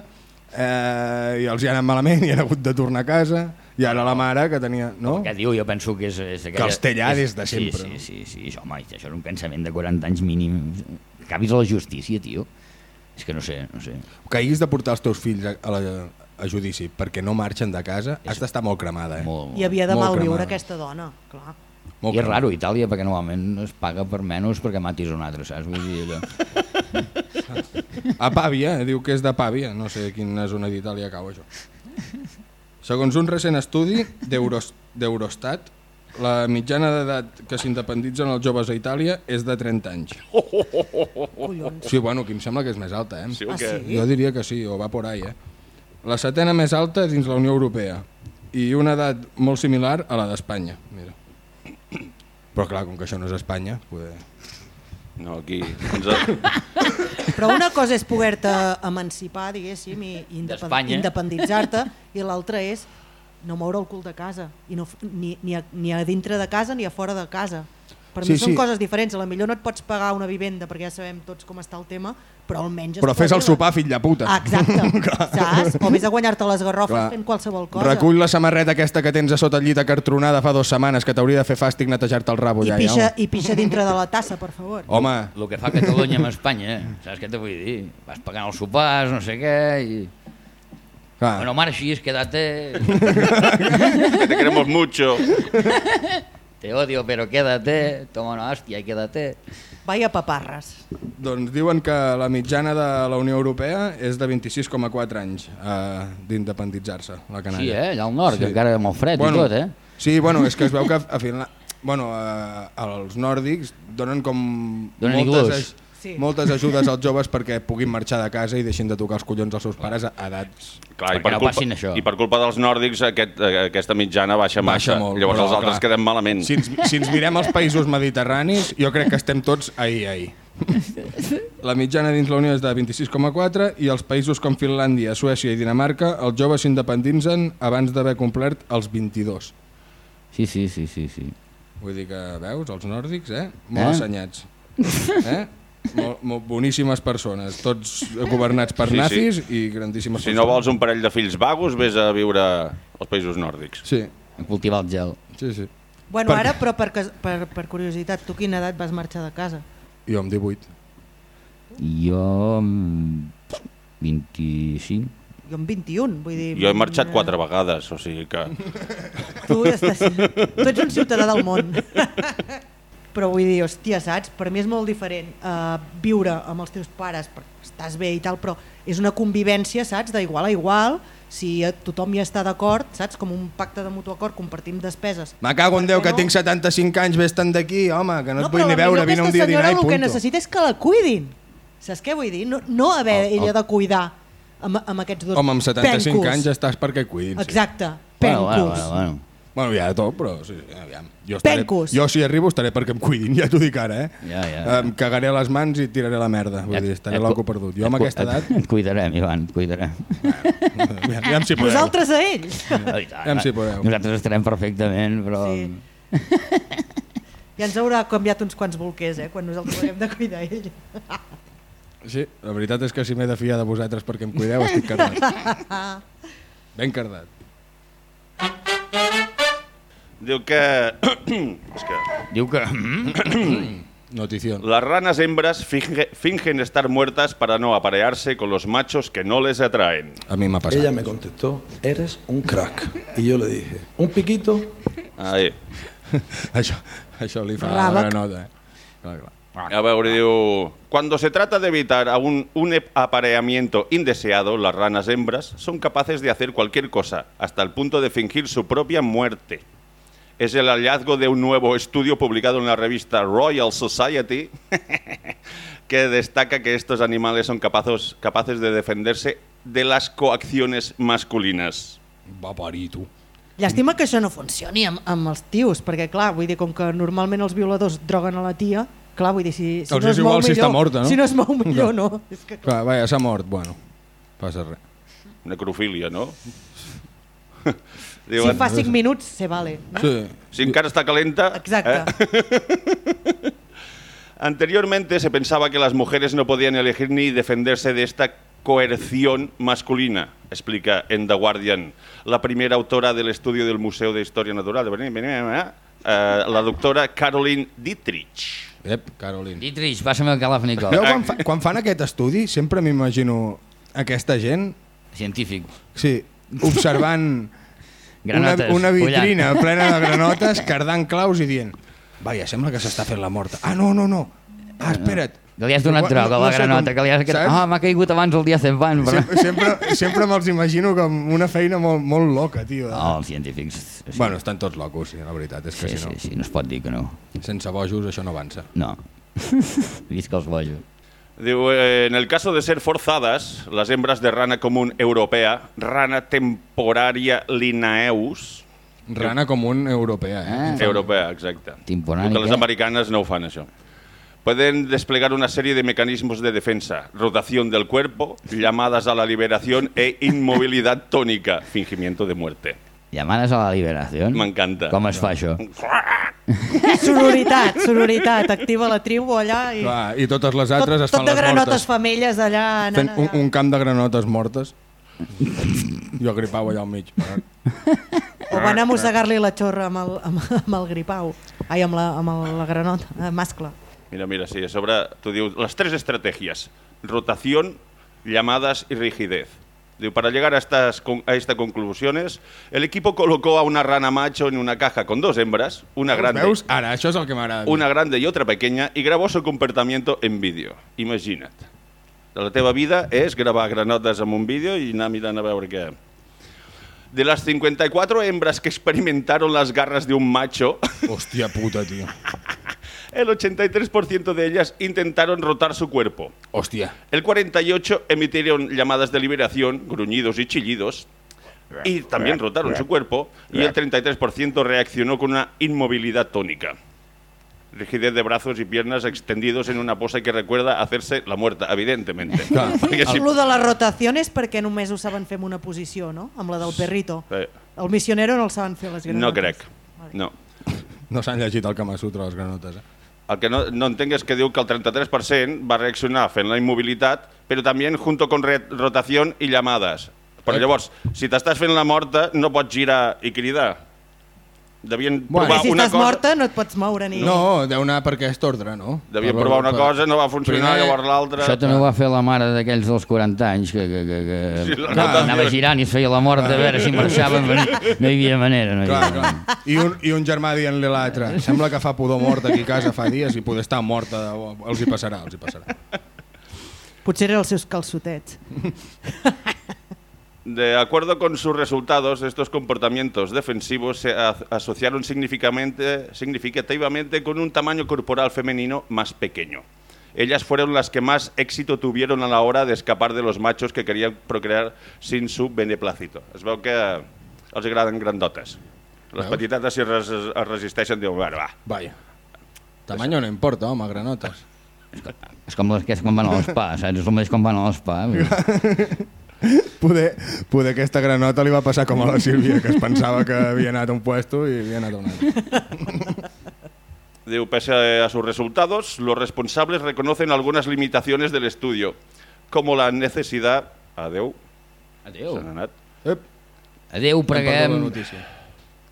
eh, i els hi ha anat malament i han hagut de tornar a casa, i ara la mare que tenia... No? Què diu? Jo penso que és... és aquella, els té allà des de sempre, Sí, sí, sí, sí, això, home, això és un pensament de 40 anys mínim. Acabis a la justícia, tio. És que no sé, no sé. Que hagis de portar els teus fills a, a, la, a judici perquè no marxen de casa, has d'estar molt cremada, eh? Molt, I havia de Molt malviure cremada. aquesta dona, clar. Molt I és raro, Itàlia, perquè normalment es paga per menys perquè matis un altre, saps? Vull dir, allò. A Pàvia, eh? diu que és de Pàvia, no sé quina zona d'Itàlia cau això. Segons un recent estudi d'Euros- d'Eurostat, la mitjana d'edat que s'independitzen els joves a Itàlia és de 30 anys. Collons. Sí, bueno, que em sembla que és més alta, eh? Sí, o Ah, què? sí? Jo diria que sí, o va por ahí, eh? La setena més alta dins la Unió Europea i una edat molt similar a la d'Espanya. Mira. Però clar, com que això no és Espanya, poder... No, aquí... Però una cosa és poder-te emancipar, diguéssim, i independ independitzar-te, i l'altra és no moure el cul de casa, i no, ni, ni, a, ni a dintre de casa ni a fora de casa. Per Sí, mi són sí. coses diferents, a la millor no et pots pagar una vivenda, perquè ja sabem tots com està el tema, però almenys... Però fes el sopar, fill de puta. Ah, exacte, saps? O vés a guanyar-te les garrofes Clar. fent qualsevol cosa. Recull la samarreta aquesta que tens a sota el llit acartronada fa dues setmanes que t'hauria de fer fàstic netejar-te el rabo I, ja, pixa, ja, home. I pixa dintre de la tassa, per favor. Home, El que fa Catalunya amb Espanya, eh? saps què te vull dir? Vas pagant els sopars, no sé què, i... clar, Bueno, marxis, quédate, Que te queremos mucho. te odio, pero quédate, toma una hòstia i quédate. Vaya paparres. doncs diuen que la mitjana de la Unió Europea és de 26,4 anys eh, d'independitzar-se, la canalla. Sí, eh? allà al nord, Sí. que encara molt fred Bueno, i tot, eh? Sí, bueno, és que es veu que a Finlàndia... Bueno, eh, els nòrdics donen com Donen moltes, Sí. moltes ajudes als joves perquè puguin marxar de casa i deixin de tocar els collons als seus pares a edats... Clar, i per, no culpa, això. I per culpa dels nòrdics aquest, eh, aquesta mitjana baixa, Baixa massa. molt, Llavors però, els altres clar. quedem malament. Si ens, si ens mirem els països mediterranis, jo crec que estem tots ahir, ahir. La mitjana dins la Unió és de 26,4 i els països com Finlàndia, Suècia i Dinamarca els joves s'independitzen abans d'haver complert els 22. Sí, sí, sí, sí, sí. Vull dir que, veus, els nòrdics, eh? Molt Eh? assenyats. Eh? Molt, molt boníssimes persones, tots governats per Sí, sí. nazis i grandíssimes Si persones. no vols un parell de fills vagos, vés a viure als països nòrdics. Sí, A cultivar el gel. sí, sí. Bueno, Per ara, però per, per, per curiositat, tu quina edat vas marxar de casa? Jo amb 18. Jo... amb 25. Jo amb 21, vull dir... Jo he marxat eh, quatre vegades, o sigui que... Tu, estàs, tu ets un ciutadà del món. Però vull dir, hòstia, saps? Per mi és molt diferent uh, viure amb els teus pares, perquè estàs bé i tal, però és una convivència, saps? D'igual a igual, si eh, tothom hi està d'acord, saps? Com un pacte de mutu acord, compartim despeses. Me cago en Déu que no? tinc 75 anys, vés-te'n d'aquí, home, que no, et vull ni veure, vine un dia a dinar i el que punto. necessita és que la cuidin. Saps què vull dir? No, no haver Oh, oh. ella de cuidar amb, amb aquests dos Home, amb 75 pencos. anys estàs perquè cuidin. Sí. Exacte, Bueno, pencos. bueno, bueno, bueno. Bueno, ja de tot, però sí, sí, aviam. Jo, estaré, Pencos. jo si arribo estaré perquè em cuidin, ja t'ho dic ara, eh? Ja, ja. Em cagaré a les mans i tiraré la merda, vull Ja- dir, estaré loco perdut. Jo amb aquesta edat, Et, et cuidarem, Ivan, et cuidarem. aviam, aviam si podeu. Vosaltres a ells. I tant, Aviam si podeu. Nosaltres estarem perfectament, però... Sí. Ja ens haurà canviat uns quants bolquers, eh, quan nosaltres haguem de cuidar ell. Sí, la veritat és que si m'he de fiar de vosaltres perquè em cuideu, estic cardat. Ben cardat. Diu que... és que Diu que... Notición. las ranas hembras finge- fingen estar muertas para no aparearse con los machos que no les atraen. A mi m'ha passat. Ella me contestó, eres un crack. Y yo le dije, un piquito, Ahí. això, això li fa Ràbac. la nota. Eh? A diu, cuando se trata de evitar a un, un apareamiento indeseado, las ranas hembras son capaces de hacer cualquier cosa, hasta el punto de fingir su propia muerte. Es el hallazgo de un nuevo estudio publicado en la revista Royal Society que destaca que estos animales son capaces, capaces de defenderse de las coacciones masculinas. Va parir, tu. Llàstima que això no funcioni amb, amb els tios, perquè clar, vull dir, com que normalment els violadors droguen a la tia, clar, vull dir, si, si Els no és es mou igual si millor, està morta, no? Si no es mou millor, no. És que, clar. Clar, vaja, s'ha mort, bueno, passa res. Necrofilia, no? Si Diuen, fa 5 minuts, se vale. No? Sí. si encara està calenta... Exacte. Eh? Anteriormente se pensaba que las mujeres no podían elegir ni defenderse de esta coerción masculina, explica en The Guardian la primera autora del estudio del Museo de Historia Natural, de Berlín, eh, la doctora Caroline Dietrich. Ep, Caroline. Dietrich, passa'm el calaf, Nicol. Veu, quan, fa, quan fan aquest estudi, sempre m'imagino aquesta gent, Científic. sí, observant Granotes, una vitrina follant. plena de granotes, cardant claus i dient vaja, sembla que s'està fent la morta. Ah, no, no, no. Ah, espera't. Que li has donat Igual- droga a la granota, que li has... saps? Ah, m'ha caigut abans el dia Cepban. Però... Sempre, sempre, sempre me'ls imagino com una feina molt, molt loca, tio. No, els científics... Sí. Bueno, estan tots locos, sí, la veritat és que sí, si no, sí, sí, no es pot dir que no. sense bojos això no avança. No. Visca els bojos. Diu, eh, en el caso de ser forzadas, las hembras de rana común europea, rana temporaria linaeus, Rana com un europea, eh? Ah. europea, exacte. Temporària. Les americanes no ho fan, això. Pueden desplegar una serie de mecanismos de defensa, rotación del cuerpo, llamadas a la liberación e inmovilidad tónica, fingimiento de muerte. Llamades a la liberació. M'encanta. Com es fa això? Sororitat, sororitat. Activa la tribu allà i... Clar, I totes les altres tot, es fan tot de les granotes mortes. femelles allà. Fent un, un camp de granotes mortes. Jo gripau allà al mig. O van a mossegar-li la xorra amb el, amb, amb el gripau. Ai, amb la, amb el, la granota, eh, mascle. Mira, mira, sí, a sobre tú diu las tres estrategias, rotación, llamadas y rigidez. Para llegar a estas, a estas conclusiones, el equipo colocó a una rana macho en una caja con dos hembras, una grande, Veus? Ara, això és el que m'agrada. una grande y otra pequeña, y grabó su comportamiento en vídeo. Imagina't. La teva vida és gravar granotes amb un vídeo i anar mirant a veure què... De las 54 hembras que experimentaron las garras de un macho, Hòstia puta, tio. el 83% de ellas intentaron rotar su cuerpo. Hòstia. El 48 emitieron llamadas de liberación, gruñidos y chillidos, y también rotaron su cuerpo, y el 33% reaccionó con una inmovilidad tónica. Rigidez de brazos y piernas extendidos en una pose que recuerda hacerse la muerta, evidentemente. Clar. Perquè si- Lo de la rotació és perquè només ho saben fer en una posició, no? Amb la del perrito. Eh, El missionero no el saben fer les granotes. no crec. No. No s'han llegit el Kama Sutra, les granotes, eh? El que no, no entenc és que diu que el 33% va reaccionar fent la immobilitat, però també junto con rotación i llamades. Però llavors, si t'estàs fent la morta, no pots girar i cridar. Devien Bueno. provar si una estàs cosa... morta no et pots moure ni... No, deu anar per aquest ordre, no? Devien Per- provar una per- cosa, no va funcionar, Primer- llavors l'altra... Això també ho va fer la mare d'aquells dels 40 anys, que, que, que, que Sí, la anava, nota- anava girant i es feia la mort a veure si marxava. No hi havia manera. No hi Clar, havia clar. manera. I un, I un germà dient-li a l'altre sembla que fa pudor mort aquí a casa fa dies i poder estar morta, els hi passarà, els hi passarà. Potser eren els seus calçotets. De acuerdo con sus resultados, estos comportamientos defensivos se asociaron significativamente, con un tamaño corporal femenino más pequeño. Ellas fueron las que más éxito tuvieron a la hora de escapar de los machos que querían procrear sin su beneplácito. Es veu que els agraden grandotes. Les Veus? petitetes si res, es resisteixen diuen, bueno, va, Vaja. Tamaño no importa, home, granotes. És com és quan van a l'espa, saps? És el mateix quan van a l'espa. Poder, poder aquesta granota li va passar com a la Sílvia, que es pensava que havia anat a un puesto i havia anat a un altre. Diu, pese a sus resultados, los responsables reconocen algunas limitaciones del estudio, como la necesidad... Adeu, Adéu. se n'ha anat. Ep, Adéu, hem perdut la preguem. notícia.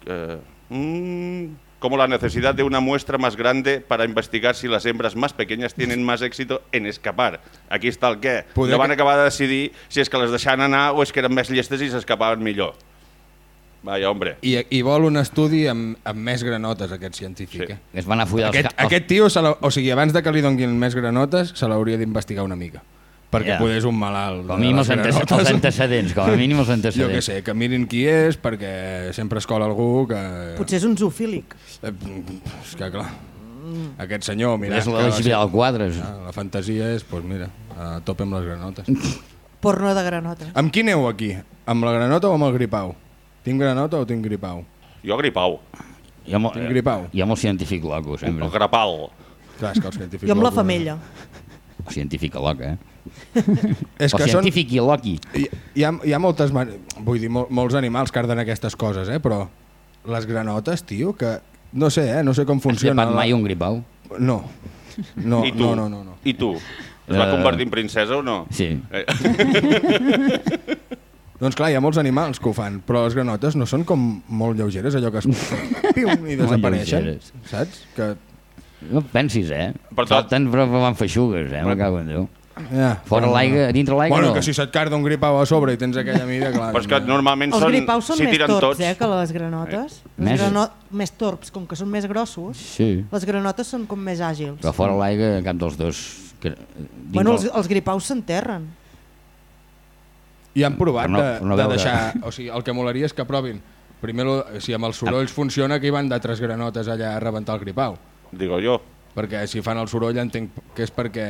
Eh, mm, como la necesidad de una muestra más grande para investigar si las hembras más pequeñas tienen más éxito en escapar. Aquí està el què. Poder No van que- acabar de decidir si és que les deixaven anar o és que eren més llestes i s'escapaven millor. Vaya, hombre. I, I vol un estudi amb, amb més granotes, aquest científic. Sí. Eh? Es van a Aquest, els, aquest tio, se la, o sigui, abans de que li donguin més granotes, se l'hauria d'investigar una mica. Perquè Ja. yeah. poder és un malalt. com a mínim els, antece els antecedents, com a mínim els Jo antecedents. què sé, que mirin qui és, perquè sempre es cola algú que... Potser és un zoofílic. Eh, És que, clar, aquest senyor, mira... És la la, Vidal Quadres. Ah, la fantasia és, doncs mira, a tope amb les granotes. Porno de granotes. amb qui neu aquí? Amb la granota o amb el gripau? Tinc granota o tinc gripau? Jo gripau. Ha, molt, Tinc gripau. hi ha molt científic loco, sempre. El grapal. Clar, és que els científics... Jo amb la locos, femella. O científic loca, eh? És o que són... científic i loqui. Hi, hi, ha, hi ha moltes... man- Vull dir, mol, molts animals que arden aquestes coses, eh? Però les granotes, tio, que... No sé, eh? No sé com Has funciona. llepat mai un gripau? No. No, I tu? no, no, no, no. I tu? Es va Eh, convertir en princesa o no? Sí. Eh, Doncs clar, hi ha molts animals que ho fan, però les granotes no són com molt lleugeres, allò que es... Pium, i desapareixen, saps? Que... No et pensis, eh? Per tot- Salten però van feixugues, eh? Me cago en Déu. Ja, Fora l'aigua, dintre l'aigua Bueno, no. que si se't carda un gripau a sobre i tens aquella mida, clar... Però és que normalment Els són... gripaus són si més tiren torps tots, eh, que les granotes. Les Més- grano... Més torps, com que són més grossos, Sí. les granotes són com més àgils. Però fora l'aigua, cap dels dos... Que, Bueno, els, el- els gripaus s'enterren. I han provat no- de, no de veure. deixar... O sigui, el que molaria és que provin. Primer, si amb els sorolls funciona, que hi van d'altres granotes allà a rebentar el gripau. digo jo. Perquè si fan el soroll entenc que és perquè...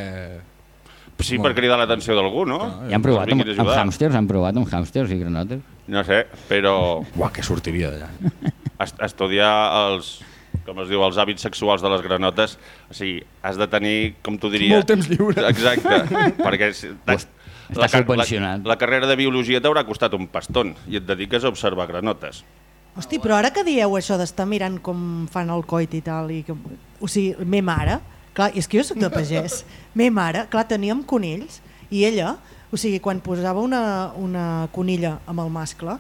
Sí, Molt. per cridar l'atenció d'algú, no? I han provat amb, amb hàmsters, han provat amb hàmsters i granotes. No sé, però Uah, què sortiria d'allà. est estudiar els, com es diu, els hàbits sexuals de les granotes, o sigui, has de tenir, com tu diries... Molt temps lliure. Exacte, perquè... està car- subvencionat. La, la carrera de biologia t'haurà costat un pastón i et dediques a observar granotes. Hosti, però ara que dieu això d'estar mirant com fan el coit i tal, i que, o sigui, me mare, clar, és que jo sóc de pagès, me mare, clar, teníem conills, i ella, o sigui, quan posava una, una conilla amb el mascle,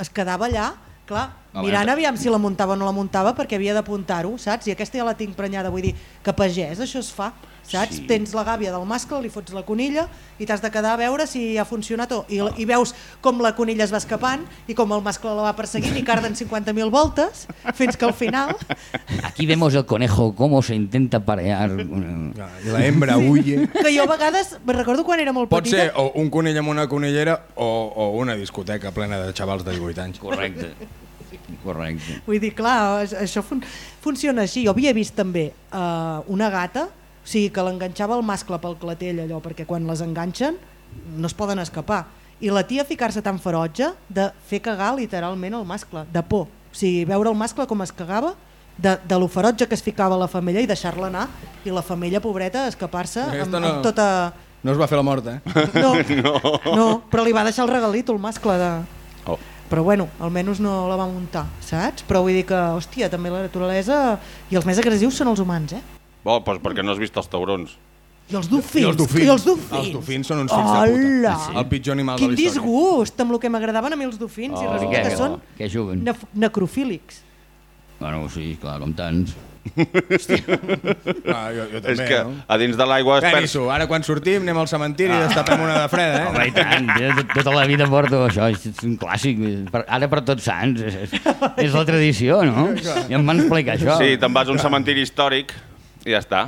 es quedava allà, clar, mirant aviam si la muntava o no la muntava perquè havia d'apuntar-ho, saps? I aquesta ja la tinc prenyada, vull dir, que pagès això es fa, saps? Sí. Tens la gàbia del mascle, li fots la conilla i t'has de quedar a veure si ha funcionat o... I, i veus com la conilla es va escapant i com el mascle la va perseguint i carden 50.000 voltes fins que al final... Aquí vemos el conejo cómo se intenta parear. I la hembra huye. Que jo a vegades, me recordo quan era molt Pot petita... ser o un conill amb una conillera o, o una discoteca plena de xavals de 18 anys. Correcte. Correcte. Vull dir, clar, això fun funciona així. Jo havia vist també uh, una gata, o sigui, que l'enganxava el mascle pel clatell, allò, perquè quan les enganxen no es poden escapar. I la tia ficar-se tan ferotge de fer cagar literalment el mascle, de por. O sigui, veure el mascle com es cagava, de, de lo ferotge que es ficava la femella i deixar-la anar, i la femella, pobreta, escapar-se amb, Aquesta amb no- tota... No es va fer la morta, eh? No, no. no, però li va deixar el regalito, el mascle de... Oh. Però bueno, almenys no la va muntar, saps? Però vull dir que, hòstia, també la naturalesa... I els més agressius són els humans, eh? Bo, doncs perquè no has vist els taurons. I els dofins. I els dofins. I els dofins. Els dofins són uns fills de puta. Hola! Sí. El pitjor animal Quin de la història. disgust amb el que m'agradaven a mi els dofins i Oh, resulta què, que són què juguen? nef necrofílics. Bueno, sí, clar, com tants. Ah, jo, jo també, és que no? a dins de l'aigua es perd... Penisso, ara quan sortim anem al cementiri i destapem una de freda, Home, eh? i tant, jo tot- tota la vida porto això, és un clàssic. Per, ara per tots sants, és, és, és la tradició, no? Ja em van explicar això. Sí, te'n vas a un cementiri històric i ja està.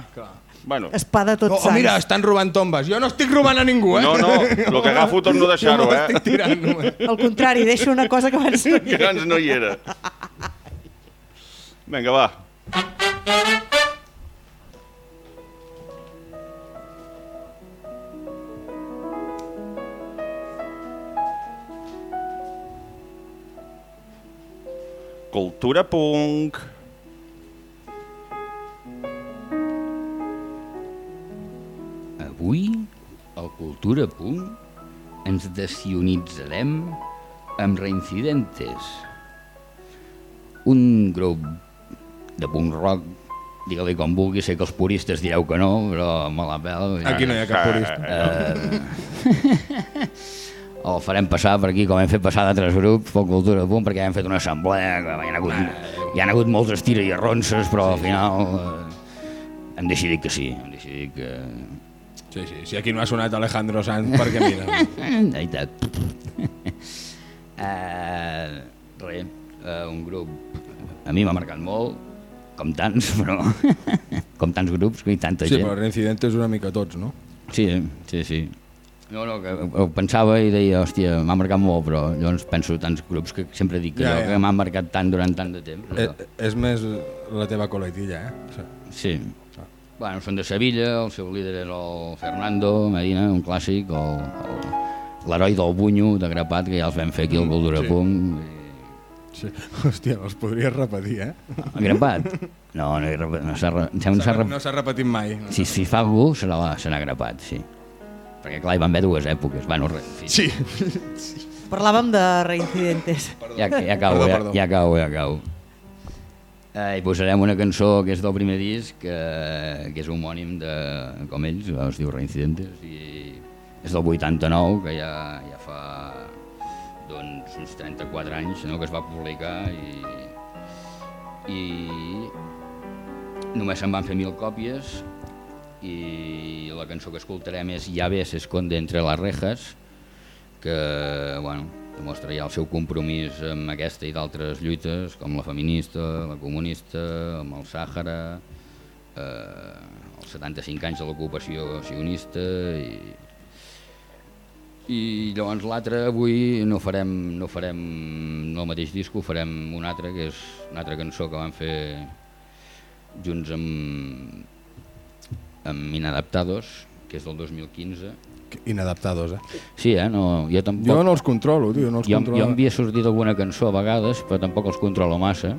Bueno, Espada tot Oh, oh, mira, estan robant tombes. Jo no estic robant a ningú, eh? no, no, el que agafo torno a deixar-ho, eh? l'estic tirant, només. Al contrari, deixo una cosa que abans no hi Que era. abans no hi era. Vinga, va. Cultura punk. Avui, al Cultura Punt, ens desionitzarem amb Reincidentes, un grup de punk rock digue-li com vulgui, sé que els puristes direu que no, però me la pèl. ja. Aquí no hi ha cap purista. El farem passar per aquí, com hem fet passar d'altres grups, pel Cultura de Punt, perquè hem fet una assemblea, que hi ha hagut, hi ha hagut moltes tires i arronses, però al final eh, hem decidit que sí, hem decidit que... Sí, sí, si aquí no ha sonat Alejandro Sanz, perquè mira. Veritat. eh, res, eh, un grup a mi m'ha marcat molt, com tants, però com tants grups i tanta Sí, gent. però Reincidentes una mica tots, no? Sí, sí, sí. No, no, que ho pensava i deia, hòstia, m'ha marcat molt, però llavors penso tants grups que sempre dic que, Ja, ja, ja. que m'han marcat tant durant tant de temps. Eh, Però, és més la teva coletilla, eh? Sí. sí. Bueno, són de Sevilla, el seu líder era el Fernando Medina, un clàssic, l'heroi del bunyo de grapat, que ja els vam fer aquí al Cultura sí. Punt. sí. Hòstia, els podries repetir, eh? I... Grapat? No, no, repe- no s'ha re- no s'ha re- No repetit mai. No. Si, si fa algú, serà, serà grapat, sí. Perquè clar, hi van haver dues èpoques. Bueno, res, en fi. Sí. Parlàvem de reincidentes. Ja, ja cau, Perdó, ja, perdó. ja cau, ja cau. Eh, I posarem una cançó que és del primer disc, que, que és homònim de, com ells, es diu Reincidentes, i és del 89, que ja, ja fa doncs, uns 34 anys no, que es va publicar i, i només se'n van fer mil còpies i la cançó que escoltarem és Ja ves, se esconde entre las rejas, que bueno, demostra ja el seu compromís amb aquesta i d'altres lluites, com la feminista, la comunista, amb el Sàhara, eh, els 75 anys de l'ocupació sionista i, i llavors l'altre avui no farem, no farem no el mateix disc, ho farem un altre que és una altra cançó que vam fer junts amb, amb Inadaptados, que és del 2015. Inadaptados, eh? Sí, eh? No, jo tampoc... Jo no els controlo, tio, no els jo, controlo. jo em havia sortit alguna cançó a vegades, però tampoc els controlo massa.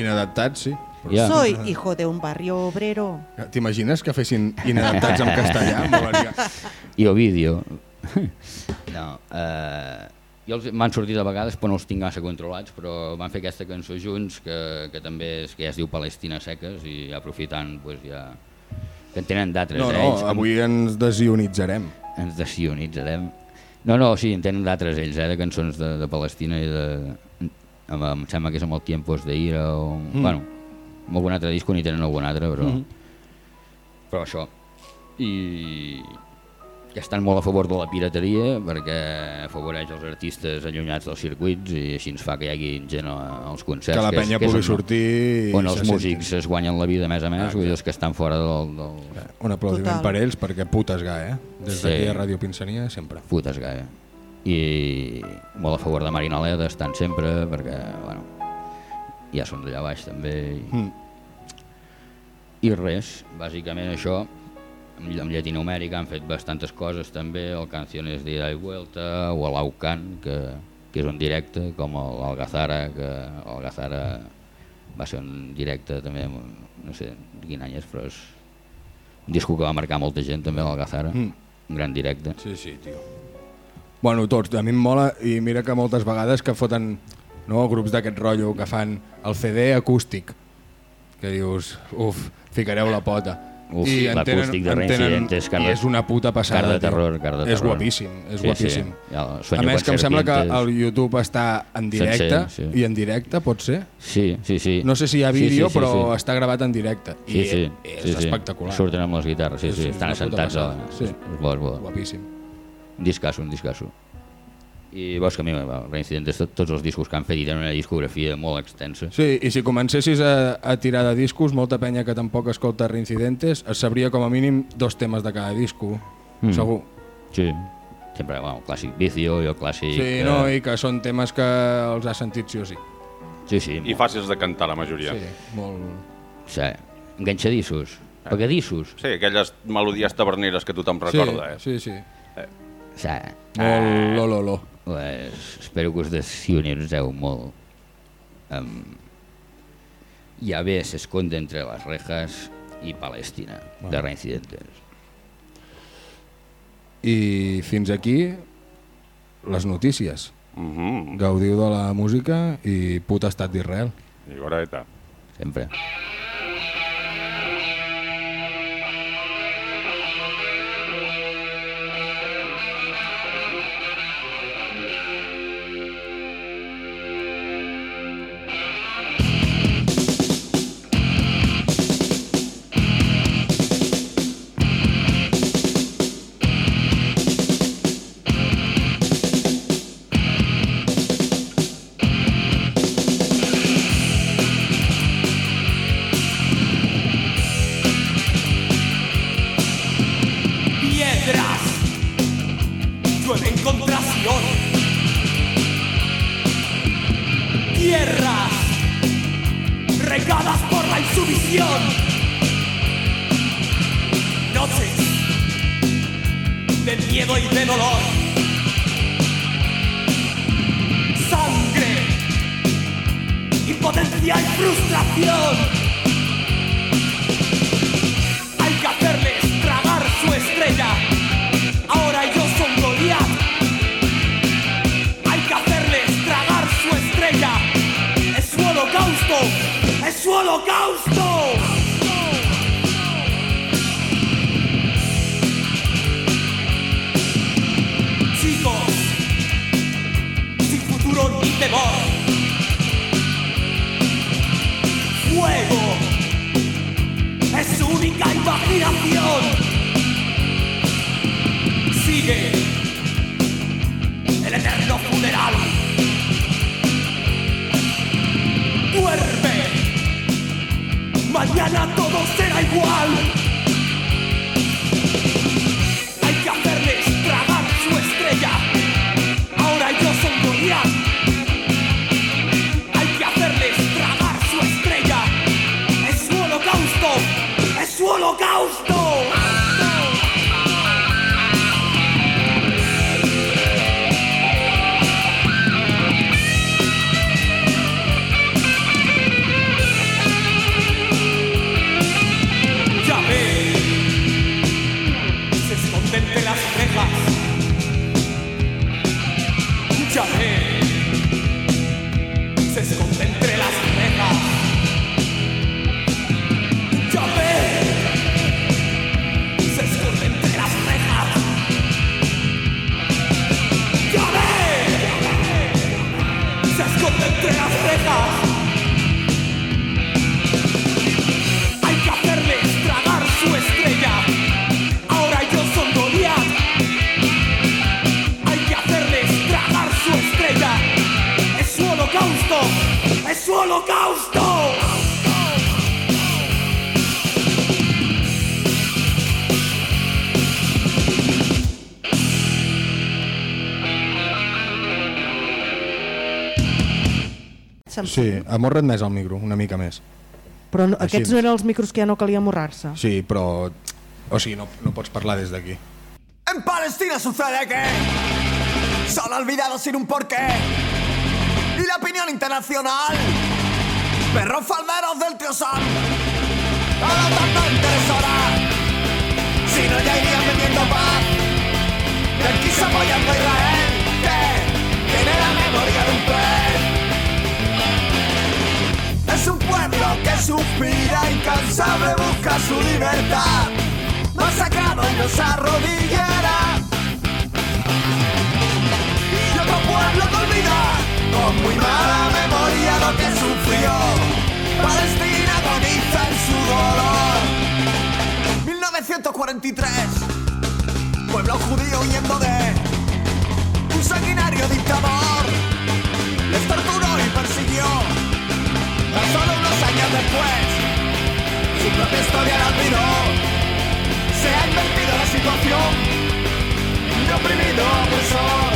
Inadaptats, sí. Ja. Soy hijo de un barrio obrero. T'imagines que fessin inadaptats en castellà? I Ovidio. no, eh, jo els m'han sortit a vegades, però no els tinc massa controlats, però van fer aquesta cançó junts, que, que també és, que ja es diu Palestina Seques, i aprofitant, pues, ja, en tenen d'altres, No, eh? no, ells, avui ens desionitzarem. ens desionitzarem. No, no, sí, en tenen d'altres ells, eh, de cançons de, de Palestina i de... Amb, em sembla que és amb el Tiempos de Ira o... Mm. Bueno, amb algun altre disc n'hi tenen algun altre, però... Mm. Però això. I que estan molt a favor de la pirateria perquè afavoreix els artistes allunyats dels circuits i així ens fa que hi hagi gent a- als concerts. Que la penya és pugui sortir... i On els músics es guanyen la vida a més a més, vull dir, els que estan fora del, del. Un aplaudiment Total. per ells, perquè putes gai, eh? Des Sí. d'aquí a Ràdio Pinsania, sempre. putes gaire. I molt a favor de Marina Leda, estan sempre, perquè, bueno, ja són d'allà baix també. I, Mm. I res, bàsicament això, amb, Llatinoamèrica han fet bastantes coses també, el Canciones de Ida y Vuelta o l'Aucan, que, que és un directe, com el Algazara, que el Algazara va ser un directe també, no sé quin any és, però és un disco que va marcar molta gent també, l'Algazara, Mm. un gran directe. Sí, sí, tio. Bueno, tots, a mi em mola i mira que moltes vegades que foten no, grups d'aquest rotllo que fan el CD acústic que dius, uf, ficareu la pota. Uf, l'acústic de Reincidentes, car I de- és una puta passada, de terror, car de És terror. guapíssim, és Sí, guapíssim. sí. El A més que em sembla que el YouTube està en directe, sí. i en directe pot ser? Sí, sí, sí. No sé si hi ha Sí, vídeo, sí, sí, però sí. està gravat en directe. Sí, I sí, és sí, sí. espectacular. Surten amb les guitarres, sí, És sí, estan assentats. Sí. És bo, és bo. Guapíssim. Un discasso, un discasso. I veus que a mi, el Reincidentes, tot- tots els discos que han fet i tenen una discografia molt extensa. Sí, i si comencessis a, a tirar de discos, molta penya que tampoc escolta Reincidentes, es sabria com a mínim dos temes de cada disco, Mm. segur. Sí. Sempre, bueno, el clàssic Vicio i el clàssic... Sí, no, i que són temes que els has sentit sí o sí. Sí, sí, I fàcils de cantar, la majoria. Sí, molt... sí. Enganxadissos, pegadissos. Sí, aquelles melodies taverneres que tothom Sí, recorda. eh? sí, sí. Sí. Molt lo, lo, lo. Pues, espero que us desunionitzeu molt. Um, ve se esconde entre les rejas i Palestina, de Reincidentes. I fins aquí les notícies. Mhm. Gaudiu de la música i puta estat d'Israel. I goreta. Sempre. en encontración. Tierras regadas por la insumisión. Noches de miedo y de dolor. Sangre, impotencia y frustración. Hay que hacerles tragar su estrella. Ahora Es su holocausto. Chicos, sin futuro ni temor. Fuego es su única imaginación. Sigue Mañana todo será igual. Hay que hacerles tragar su estrella. Ahora ellos son Goliat. Hay que hacerles tragar su estrella. Es su holocausto. Es su holocausto. Sí, amorra't més al micro, una mica més. Però no, Així aquests no eren els micros que ja no calia morrar-se. Sí, però... O sigui, no, no pots parlar des d'aquí. En Palestina sucede que son olvidados sin un porqué. Y la opinión internacional, perros falderos del tío Sam, a la tanta interesará. Si no, ya irían vendiendo paz. Y aquí se apoyando suspira incansable, busca su libertad. Masacrado y no se arrodillará. Y otro pueblo que olvida, con muy mala memoria lo que sufrió. Palestina agoniza en su dolor. 1943, pueblo judío huyendo de un sanguinario dictador. Les torturó y persiguió. Solo unos años después, su propia historia la olvidó. Se ha invertido la situación de oprimido opresor.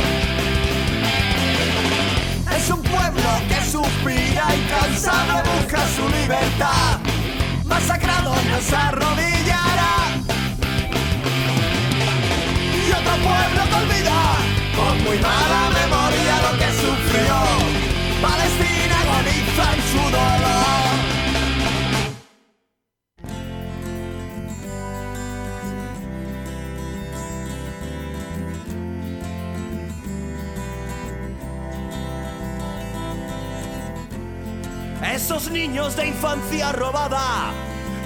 Es un pueblo que suspira y cansado busca su libertad. Masacrado no se arrodillará. Niños de infancia robada,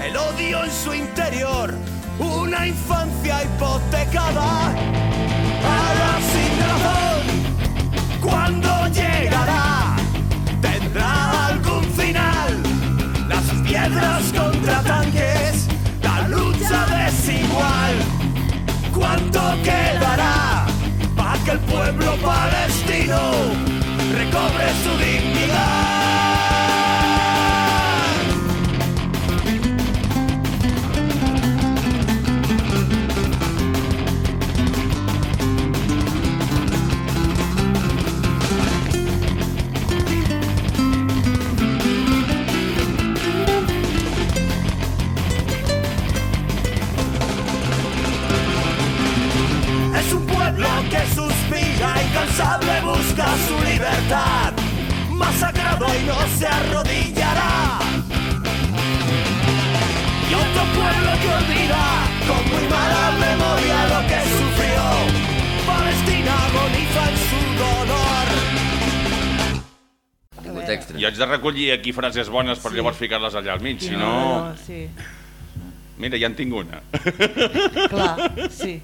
el odio en su interior, una infancia hipotecada. Ahora sin razón, ¿cuándo llegará? ¿Tendrá algún final? Las piedras contra tanques, la lucha desigual. ¿Cuánto quedará para que el pueblo palestino responsable busca su libertad, masacrado y no se arrodillará. Y otro pueblo que olvida con muy mala memoria lo que sufrió. Palestina agoniza en su dolor. Tingut extra. Jo haig de recollir aquí frases bones per Sí. llavors ficar-les allà al mig, si no... no, sí. Mira, ja en tinc una. Clar, sí.